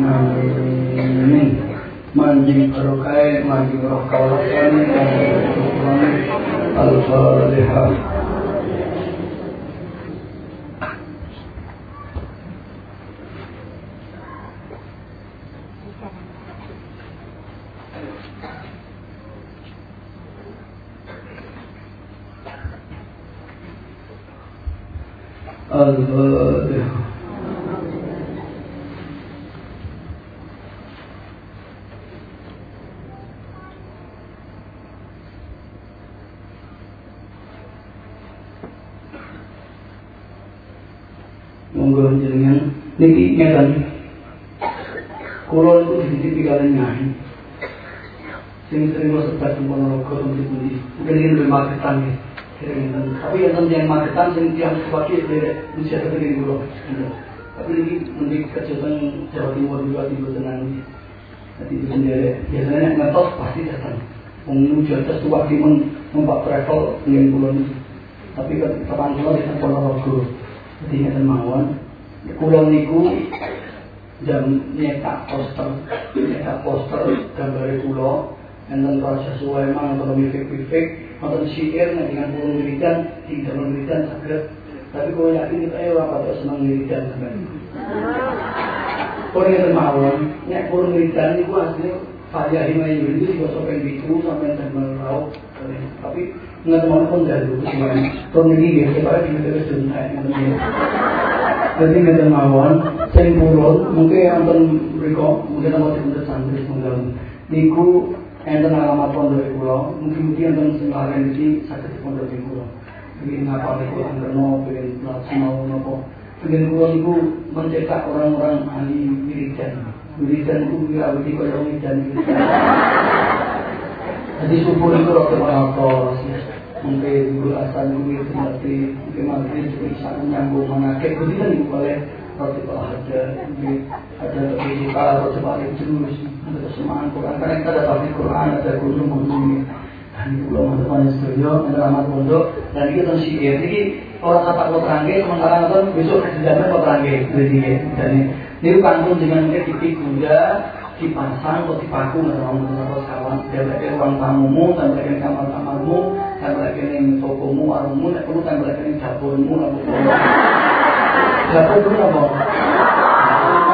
amin Manjing barokai, manjing roh kawasan Al-Fatihah Al-Fatihah monggo jenengan niki ngeten. Kula itu dititipi kalian nyai sing sering lo sebat semua rokok untuk beli mungkin ini lebih marketan ya. Tapi yang tentang yang marketan sing tiang sebagai dari usia terkini kula tapi ini nanti kejutan Jawa Timur juga tiba tenang jadi itu sendiri biasanya ngetos pasti datang. Menguji atas tua di mempak travel dengan pulau tapi kapan pulau di rokok jadi ngeten mawon kula niku jam nyetak poster nyetak poster gambare kula enten proses suwe mang atau mifik-mifik atau syair dengan puluh wiridan di dalam saged tapi kalau yakin kita ya ora seneng wiridan sampean Kalau ngeten mawon nek puluh wiridan niku asline Faya Himayu itu sampai biku sampai tanggal laut tapi nggak mau pun dari semuanya kalau ini ya kita di negara dunia jadi nggak mawon. Sering purul mungkin yang pun mereka mungkin mau dibentuk santri mungkin niku enten alamat pondok pulau. Mungkin mungkin enten selain ini sakit pondok pulau. Jadi ngapa niku angkerno pengen mau nopo. Pengen pulau niku mencetak orang-orang ahli wiridan wiridan itu ya wedi kaya wiridan jadi subuh itu waktu mengatur mungkin dulu itu nanti mungkin maghrib bisa menyambung mengakek begitu nih boleh roti ada ada digital roti balik terus ada kesemaan Quran karena kita ada balik Quran ada guru ini Dan kula mantuk studio ngeramat pondok dan iki teng sikir iki ora sapak kok rangge sementara nonton besok kejaman kok rangge iki. Dan niku kantun dengan titik gula dipasang atau dipaku mau nggak kawan lagi ruang tamumu tambah lagi kamar kamarmu lagi nih tokomu warungmu nek perlu tambah lagi nih dapurmu lah dapur itu apa?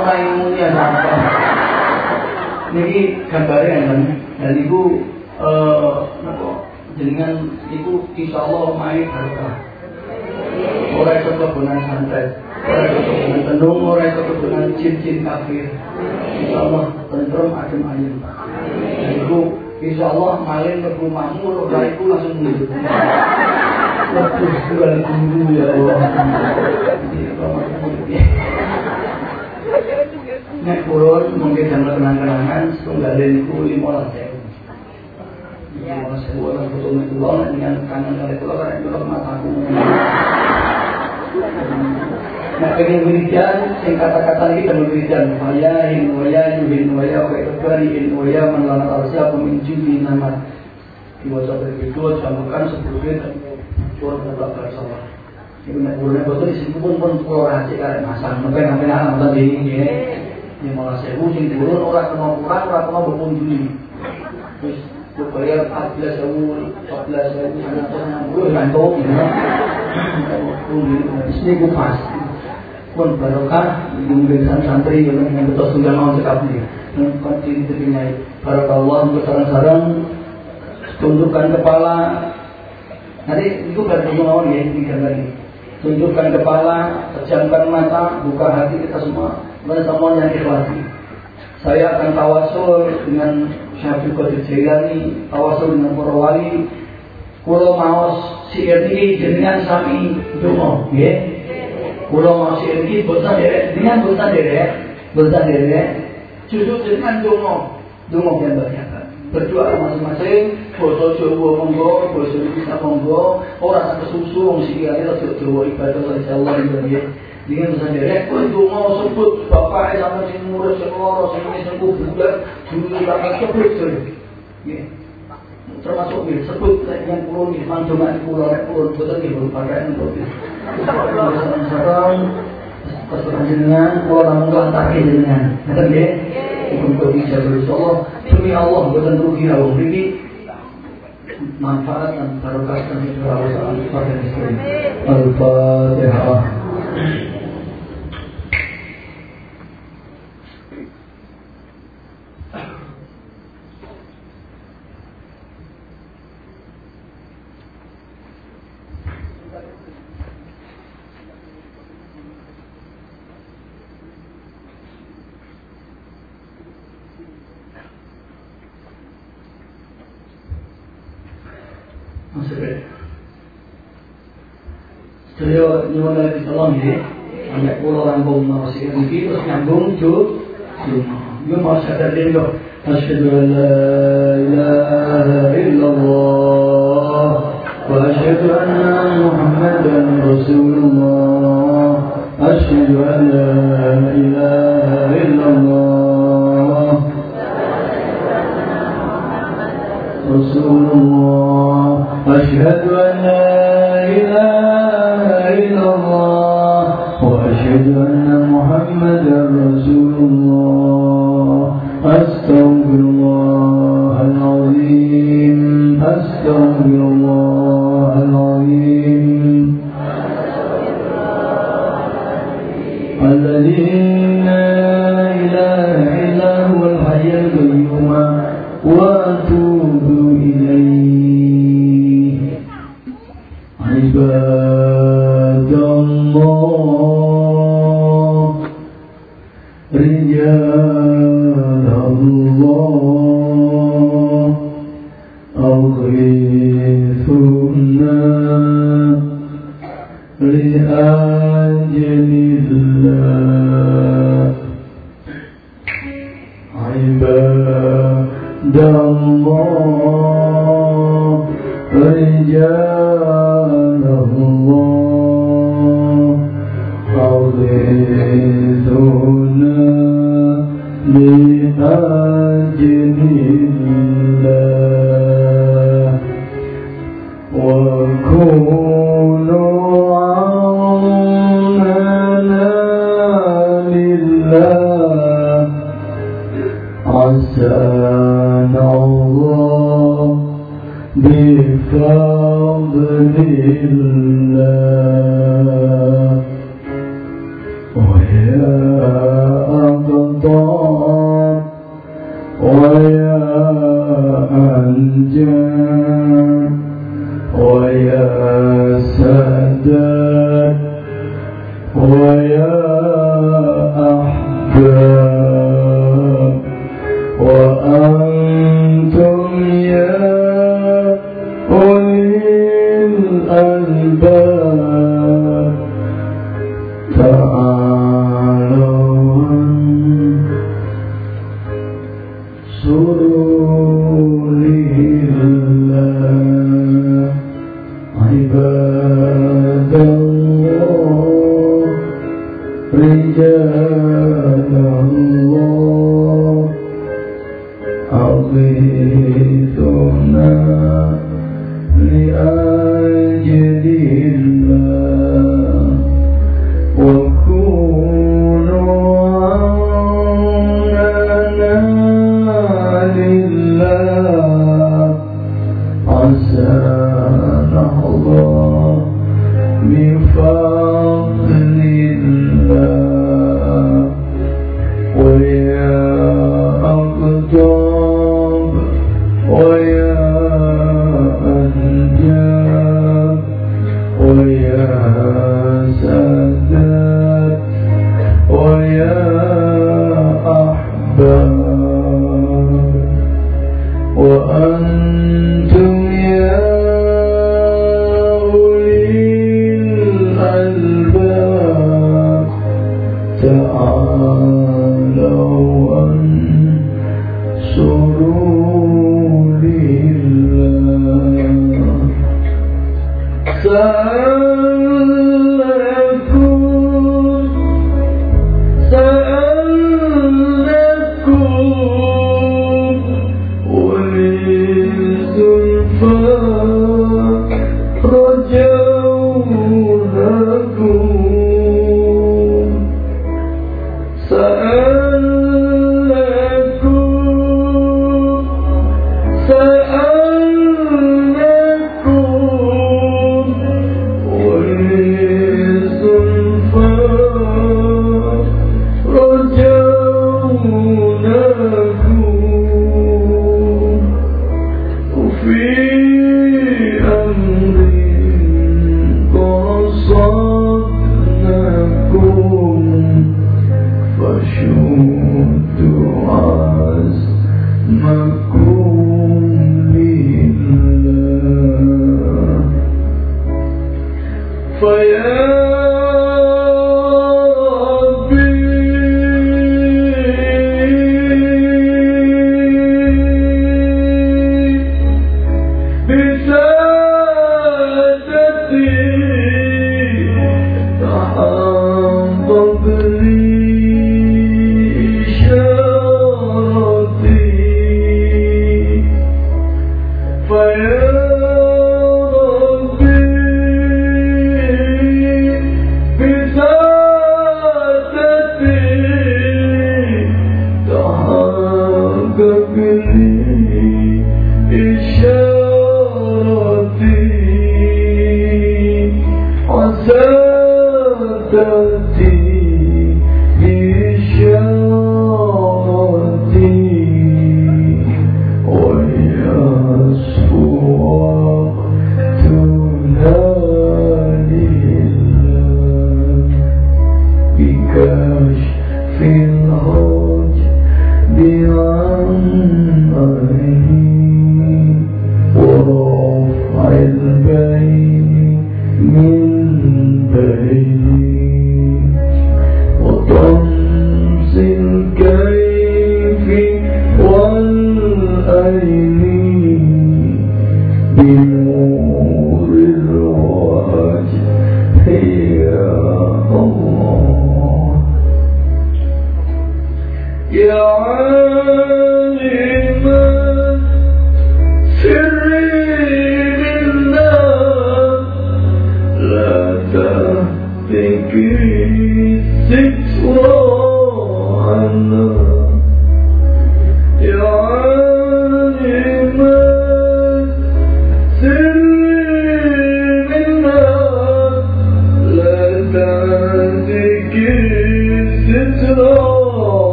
Mulai mulia apa ini gambarnya kan dan ibu eh dengan itu insya Allah main barokah orang itu kebunan santet orang kebunan tenung orang itu kebunan jin-jin kafir. Insya Allah tentrem adem ayem itu insya Allah malin ke rumahmu itu langsung mundur. Waduh, bukan guru ya Allah. Nek kurun mungkin dalam kenang-kenangan setunggal itu lima belas Sebuah betul pulau dengan kangen kali pulau karena itu mataku. Pengen wiridan, sing kata-kata ini kan wiridan. Waya, in waya, yuhin waya, wa ikbari, in waya, menlana arsa, peminju di nama. Diwasa berbeda, campukan sebelumnya, keluar berapa bersama. Ini benar benar betul di sini pun pun pulau rahasia karena masang. Mungkin sampai anak tadi ini ya. Ini malah sewu, sing turun orang kena kurang, orang kena berkunjungi. Terus supaya 14 ribu, 14 ribu, 160 gantung ya. Ini gue pas. Pun barokah pemeriksaan santri yang betul sudah mau sekap nih. Kan di tepinya barokah untuk sarang-sarang tundukkan kepala. Nanti itu kan mawon ya ini lagi. Tundukkan kepala, pejamkan mata, buka hati kita semua. Mana semua yang ikhlasi. Saya akan tawasul dengan Syekh Qadir Jailani, tawasul dengan para wali. Kula maos siir iki jenengan sami donga, nggih. Maos siir iki boten derek, dengan boten derek, boten derek. Justru jenengan donga, donga piyambak berdoa masing-masing basa Jawa monggo basa Indonesia monggo ora sak kesusu wong sikile rada Jawa ibadah Allah nggih dengan sendiri, kau itu mau sebut bapak sama si murid si loro si ini si bulan dulu akan sebut sering. Termasuk bil sebut yang pulau nih, manjungan pulau nek pulau betul nih belum pakai yang pulau. Sekarang pas dengan pulau namun lantakin dengan, kata dia untuk bisa berusaha demi Allah bukan rugi Allah ini manfaat dan barokah dan Allah pada istri. Al-Fatihah. لولا كلامه أن يقول ربنا رسيلا فيه وسمع بوم تو يوم أشهد أن لا أشهد أن لا إله إلا الله وأشهد أن محمدا رسول الله أشهد أن لا إله إلا الله رسول الله أشهد أن لا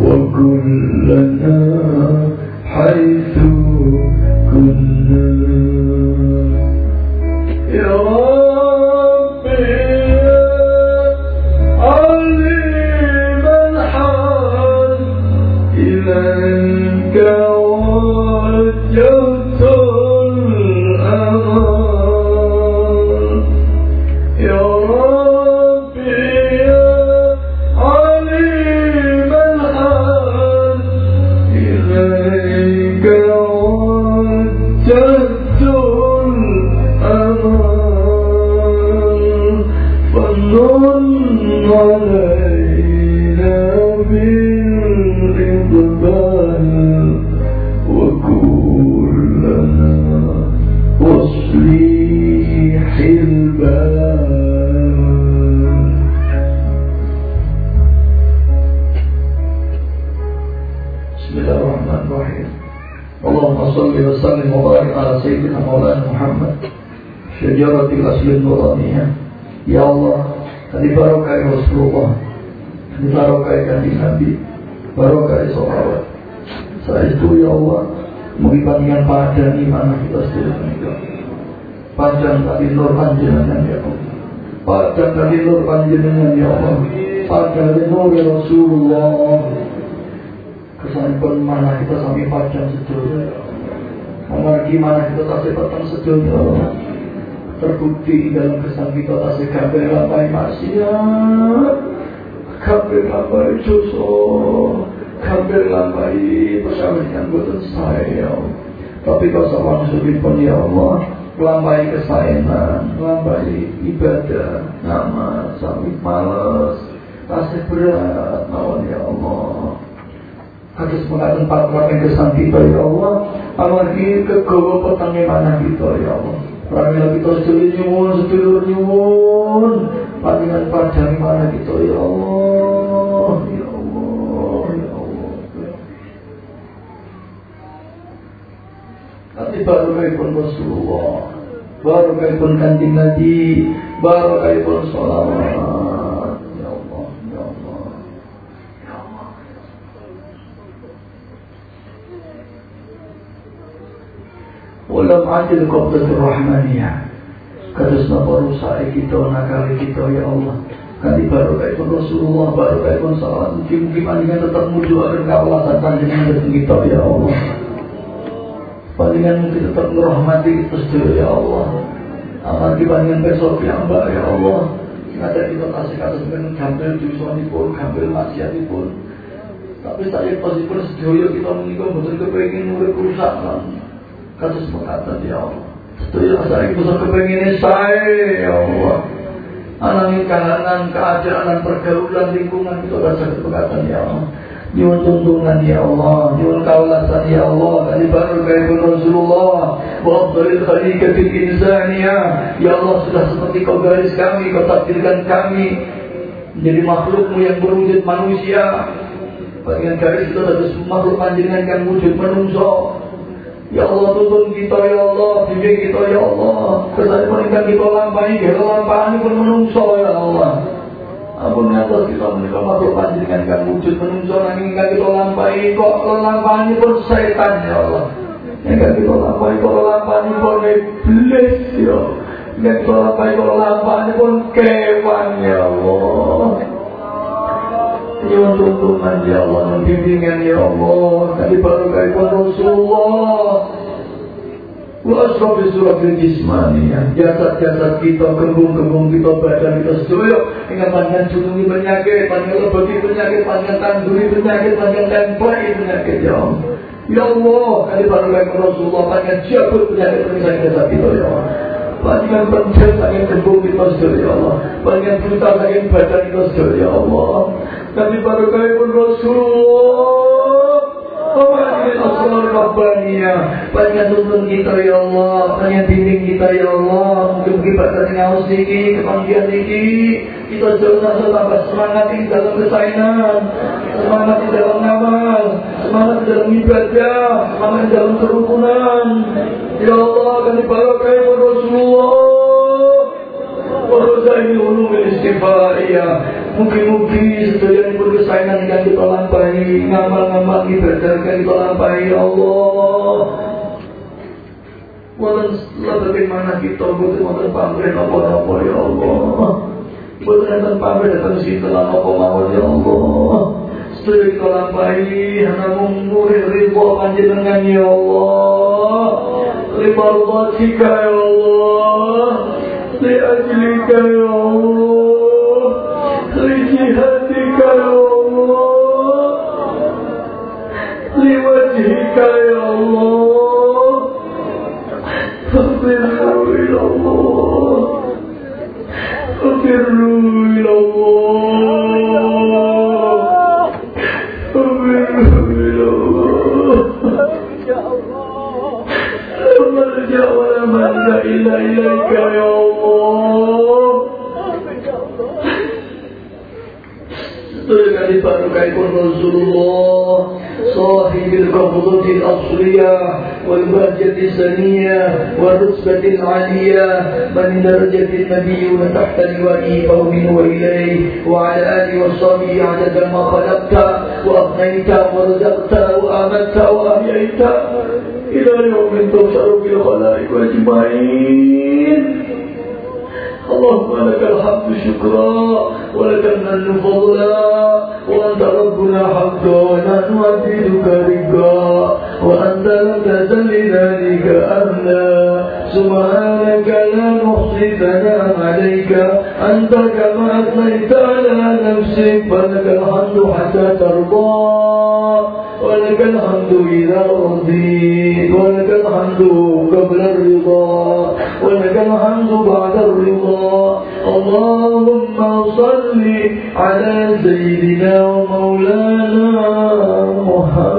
وكلنا حيث كنا tasik kabeh lapai maksiat. Kabeh lapai dosa. Kabeh lapai persawikan buatan saya tapi kau sama pun ya Allah. Lampai kesayangan, lampai ibadah, nama, sampai males, tasik berat, nawan ya Allah. Hadis mengatakan empat orang kesan kita ya Allah, amargi kegawa petangnya mana kita ya Allah. Pramila kita sedulur nyuwun, sedulur nyuwun. Panjenengan padang mana kita ya Allah, ya Allah, ya Allah. Nanti baru pun Rasulullah, baru pun kanjeng Nabi, baru pun sholawat. Walam adil qabdatul rahmaniyah Kados napa rusak kita nakal kita ya Allah. Kali baru kayak pun Rasulullah baru kayak pun salat. Mungkin-mungkin panjangan tetap muncul akan kawasan panjangan dari kita ya Allah. Panjangan mungkin tetap merahmati kita sendiri ya Allah. Amat di panjangan besok yang mbak ya Allah. Ada kita kasih kata sebenarnya gambil pun gambil pun Tapi saya pasti pun kita menikah betul kepengen mulai kerusakan kasus mengatakan ya Allah. Setuju saya bisa kepengen saya ya Allah. Anangin kahanan, keadaan, pergaulan, lingkungan itu rasa kesepakatan ya Allah. Nyuwun tuntungan ya Allah. Nyuwun kawasan ya Allah. Kali baru kaibun Rasulullah. Wa abdalil khalikatil insaniyah Ya Allah sudah seperti kau garis kami Kau takdirkan kami Menjadi makhlukmu yang berwujud manusia. Bagian garis itu adalah makhluk panjangan yang wujud manusia Ya Allah tuntun kita ya Allah, bimbing kita ya Allah. Kesannya meningkat kita lampai, kita lampai pun menungso ya Allah. Ampun ngatos kita menikah makhluk panjenengan kan wujud menungso nanging kan kita lampai kok lelampani pun setan ya Allah. Yang kita lampai kok lelampani pun iblis ya. Yang kita lampai kok lelampani pun kewan ya Allah. Nyuwun tuntunan ya Allah, bimbingan ya Allah, kali baru kali Rasulullah. Wa surat jismani Jasad-jasad kita, kembung-kembung kita, badan kita sedaya Ingat panjang junungi penyakit, panjang lebati penyakit, panjang tanduri penyakit, panjang templai penyakit ya Allah. Ya Allah, kali baru kali Rasulullah, panjang jabut penyakit penyakit jasad kita ya Allah. Panjangan pencet saking kembung kita sedaya ya Allah. Panjangan buta saking badan kita sedaya ya Allah Nabi Barokai pun Rasulullah Pemahami Rasulullah Rabbaniyah Banyak tuntun kita ya Allah. Banyak bimbing kita ya Allah. Mungkin kita ngawas niki Kepanggian niki Kita jauh tambah semangat di dalam kesayangan Semangat di dalam ngamal Semangat di dalam ibadah. Semangat di dalam kerukunan. Ya Allah Kami Barokai pun Rasulullah Warozaini ulum istighfariyah Mungkin-mungkin sedaya pun kesayangan yang kita lampahi Ngamal-ngamal ibadah yang kita lampahi Ya Allah Wonten bagaimana kita butuh wonten pamrih apa-apa ya Allah. Butuh wonten pamrih datang kita apa mawon ya Allah. Sedaya kita lampahi namung murid ridho panjenengan ya Allah. Ridho dhatika ya Allah. Li ajlika ya Allah. Li jihadika ya Allah. Li wajhika ya Allah. ففروا إلى الله ففروا إلى الله إلا إليك يا الله Setelah dipadukan Rasulullah صاحب القبضة الأصلية والبهجة السنية والرتبة العالية. من درجة النبيون تحت لوائه فهو وإليه. وعلى آله وصحبه عدد ما خلقت وأغنيت ورزقت وآمنت وأحييت إلى يوم تبصر بالخلائق أجمعين اللهم لك الحمد شكرا ولك المن فضلا وأنت ربنا حقا ونحن عبيدك رقا وأنت لم تزل لذلك أهلا سبحانك لا نحصي ثناء عليك. أنت كما أثنيت على نفسك. فلك الحمد حتى ترضى. ولك الحمد إذا رضيت ولك الحمد قبل الرضا. ولك الحمد بعد الرضا. اللهم صل على سيدنا ومولانا محمد.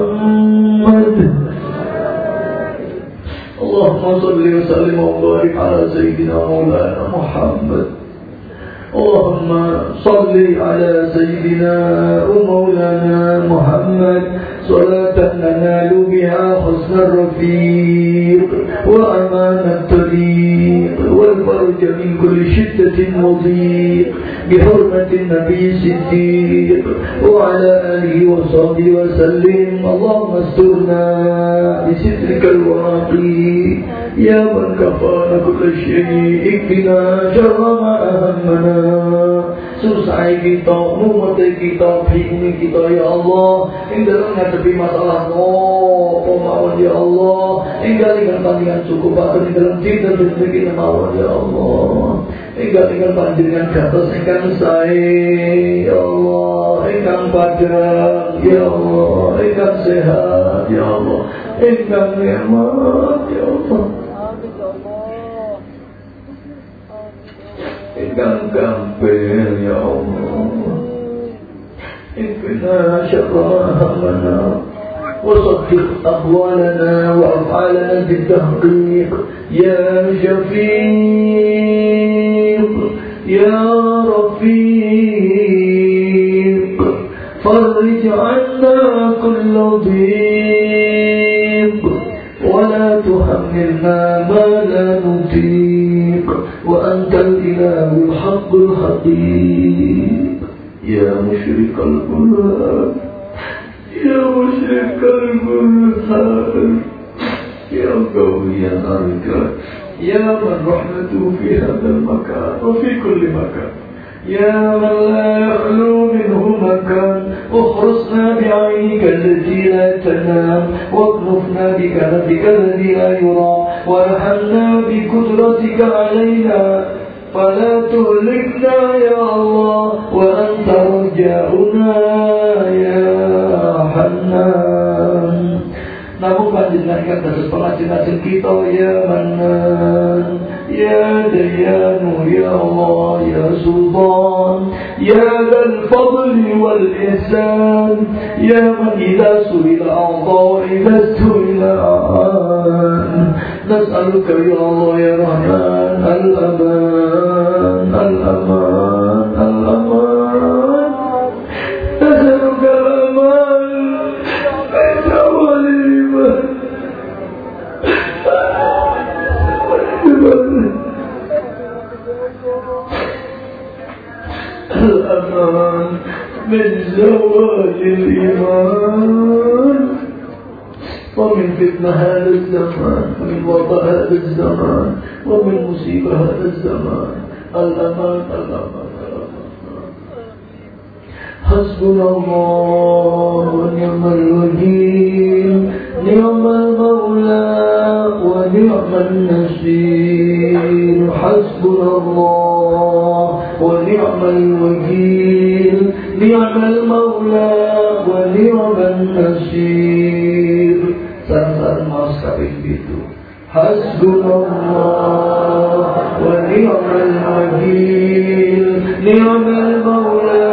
اللهم صل وسلم وبارك على سيدنا ومولانا محمد. اللهم صل على سيدنا ومولانا محمد. صلاة ننال بها حسن الرفيق وأمان الطريق. والفرج من كل شدة وضيق بحرمة النبي الصديق وعلى آله وصحبه وسلم اللهم استرنا بسترك الواقي يا من كفانا كل شيء اكفنا شر ما أهمنا susah kita, mumet kita, bingung kita ya Allah. Ing dalam ngadepi masalah no, mawon ya Allah. Ing dengan panjangan cukup aku ing dalam cinta dan kita mawon ya Allah. Ing dengan panjangan gatos ingkang sae ya Allah. Ingkang padang ya Allah. Ingkang sehat ya Allah. Ingkang nikmat ya Allah. Ingkang gampil ya Allah Ikna syarra hamana وصدق أقوالنا وأفعالنا بالتحقيق يا شفيق يا رفيق فرج عنا كل ضيق ولا تحملنا ما لا نطيق. وأنت الإله الحق الحقيق يا مشرك البرهان يا مشرك البرهان يا قوي الأركان يا من رحمته في هذا المكان وفي كل مكان. يا من لا يخلو منه مكان اخرسنا بعينك التي لا تنام واكنفنا بكنفك الذي لا يرى وارحمنا بقدرتك علينا فلا تهلكنا يا الله وأنت رجاؤنا يا حنان. Namun panjenengan kados pengajian kita ya Manan, ya Dayanu ya Allah ya Sultan, ya Dal Fadli wal Ihsan, ya Man idza suila Allah idza suila نسألك يا الله يا رحمن الأمان الأمان من زوال الإيمان. ومن فتنة هذا الزمان ومن وضع هذا الزمان ومن مصيبة هذا الزمان. الأمان الأمان. حسبنا الله ونعم الوكيل نعم المولى ونعم النصير. حسبنا الله ونعم الوكيل. نعم المولى ونعم النصير سنسان maskapai itu Hasbunallah wa ni'mal wakil ni'mal maula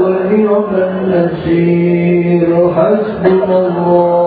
wa ni'mal nasir Hasbunallah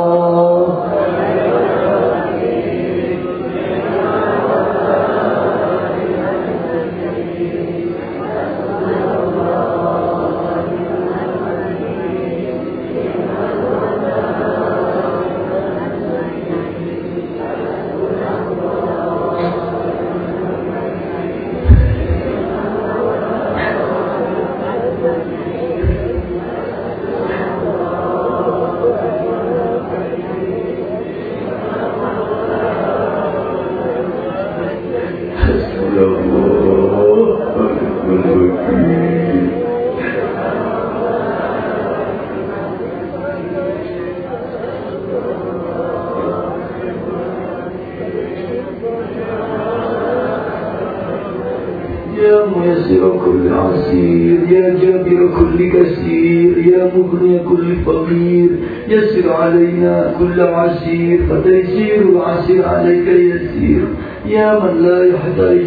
كل عسير فتيسير العسير عليك يسير يا من لا يحتاج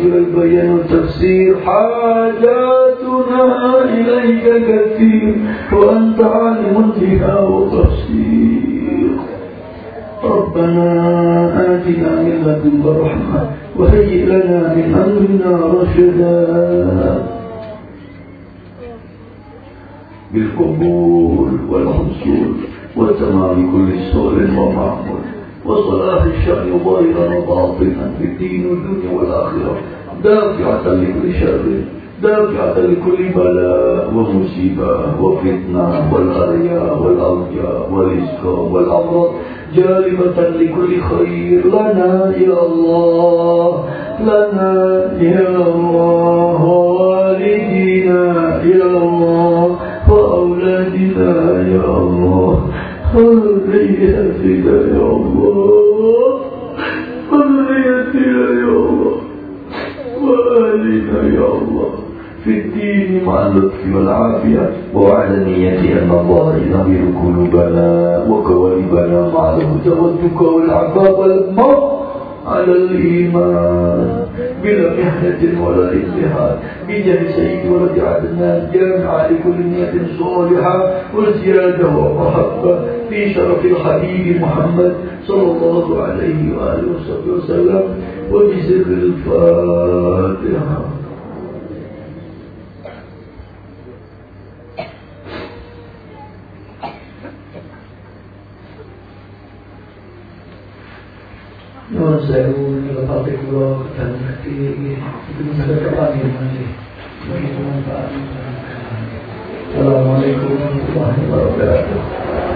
ومصيبة وفتنة والأرياء والأرجاء والرزق والأمراض. جالبة لكل خير لنا يا الله لنا يا والتقى والعفاف والموت على الإيمان بلا محنة ولا امتحان بجاه سيد ولد عدنان جامع لكل نية صالحة وزيادة ومحبة في شرف الحبيب محمد صلى الله عليه وآله وصحبه وسلم وبسر الفاتحة. Itu bisa Assalamualaikum warahmatullahi wabarakatuh.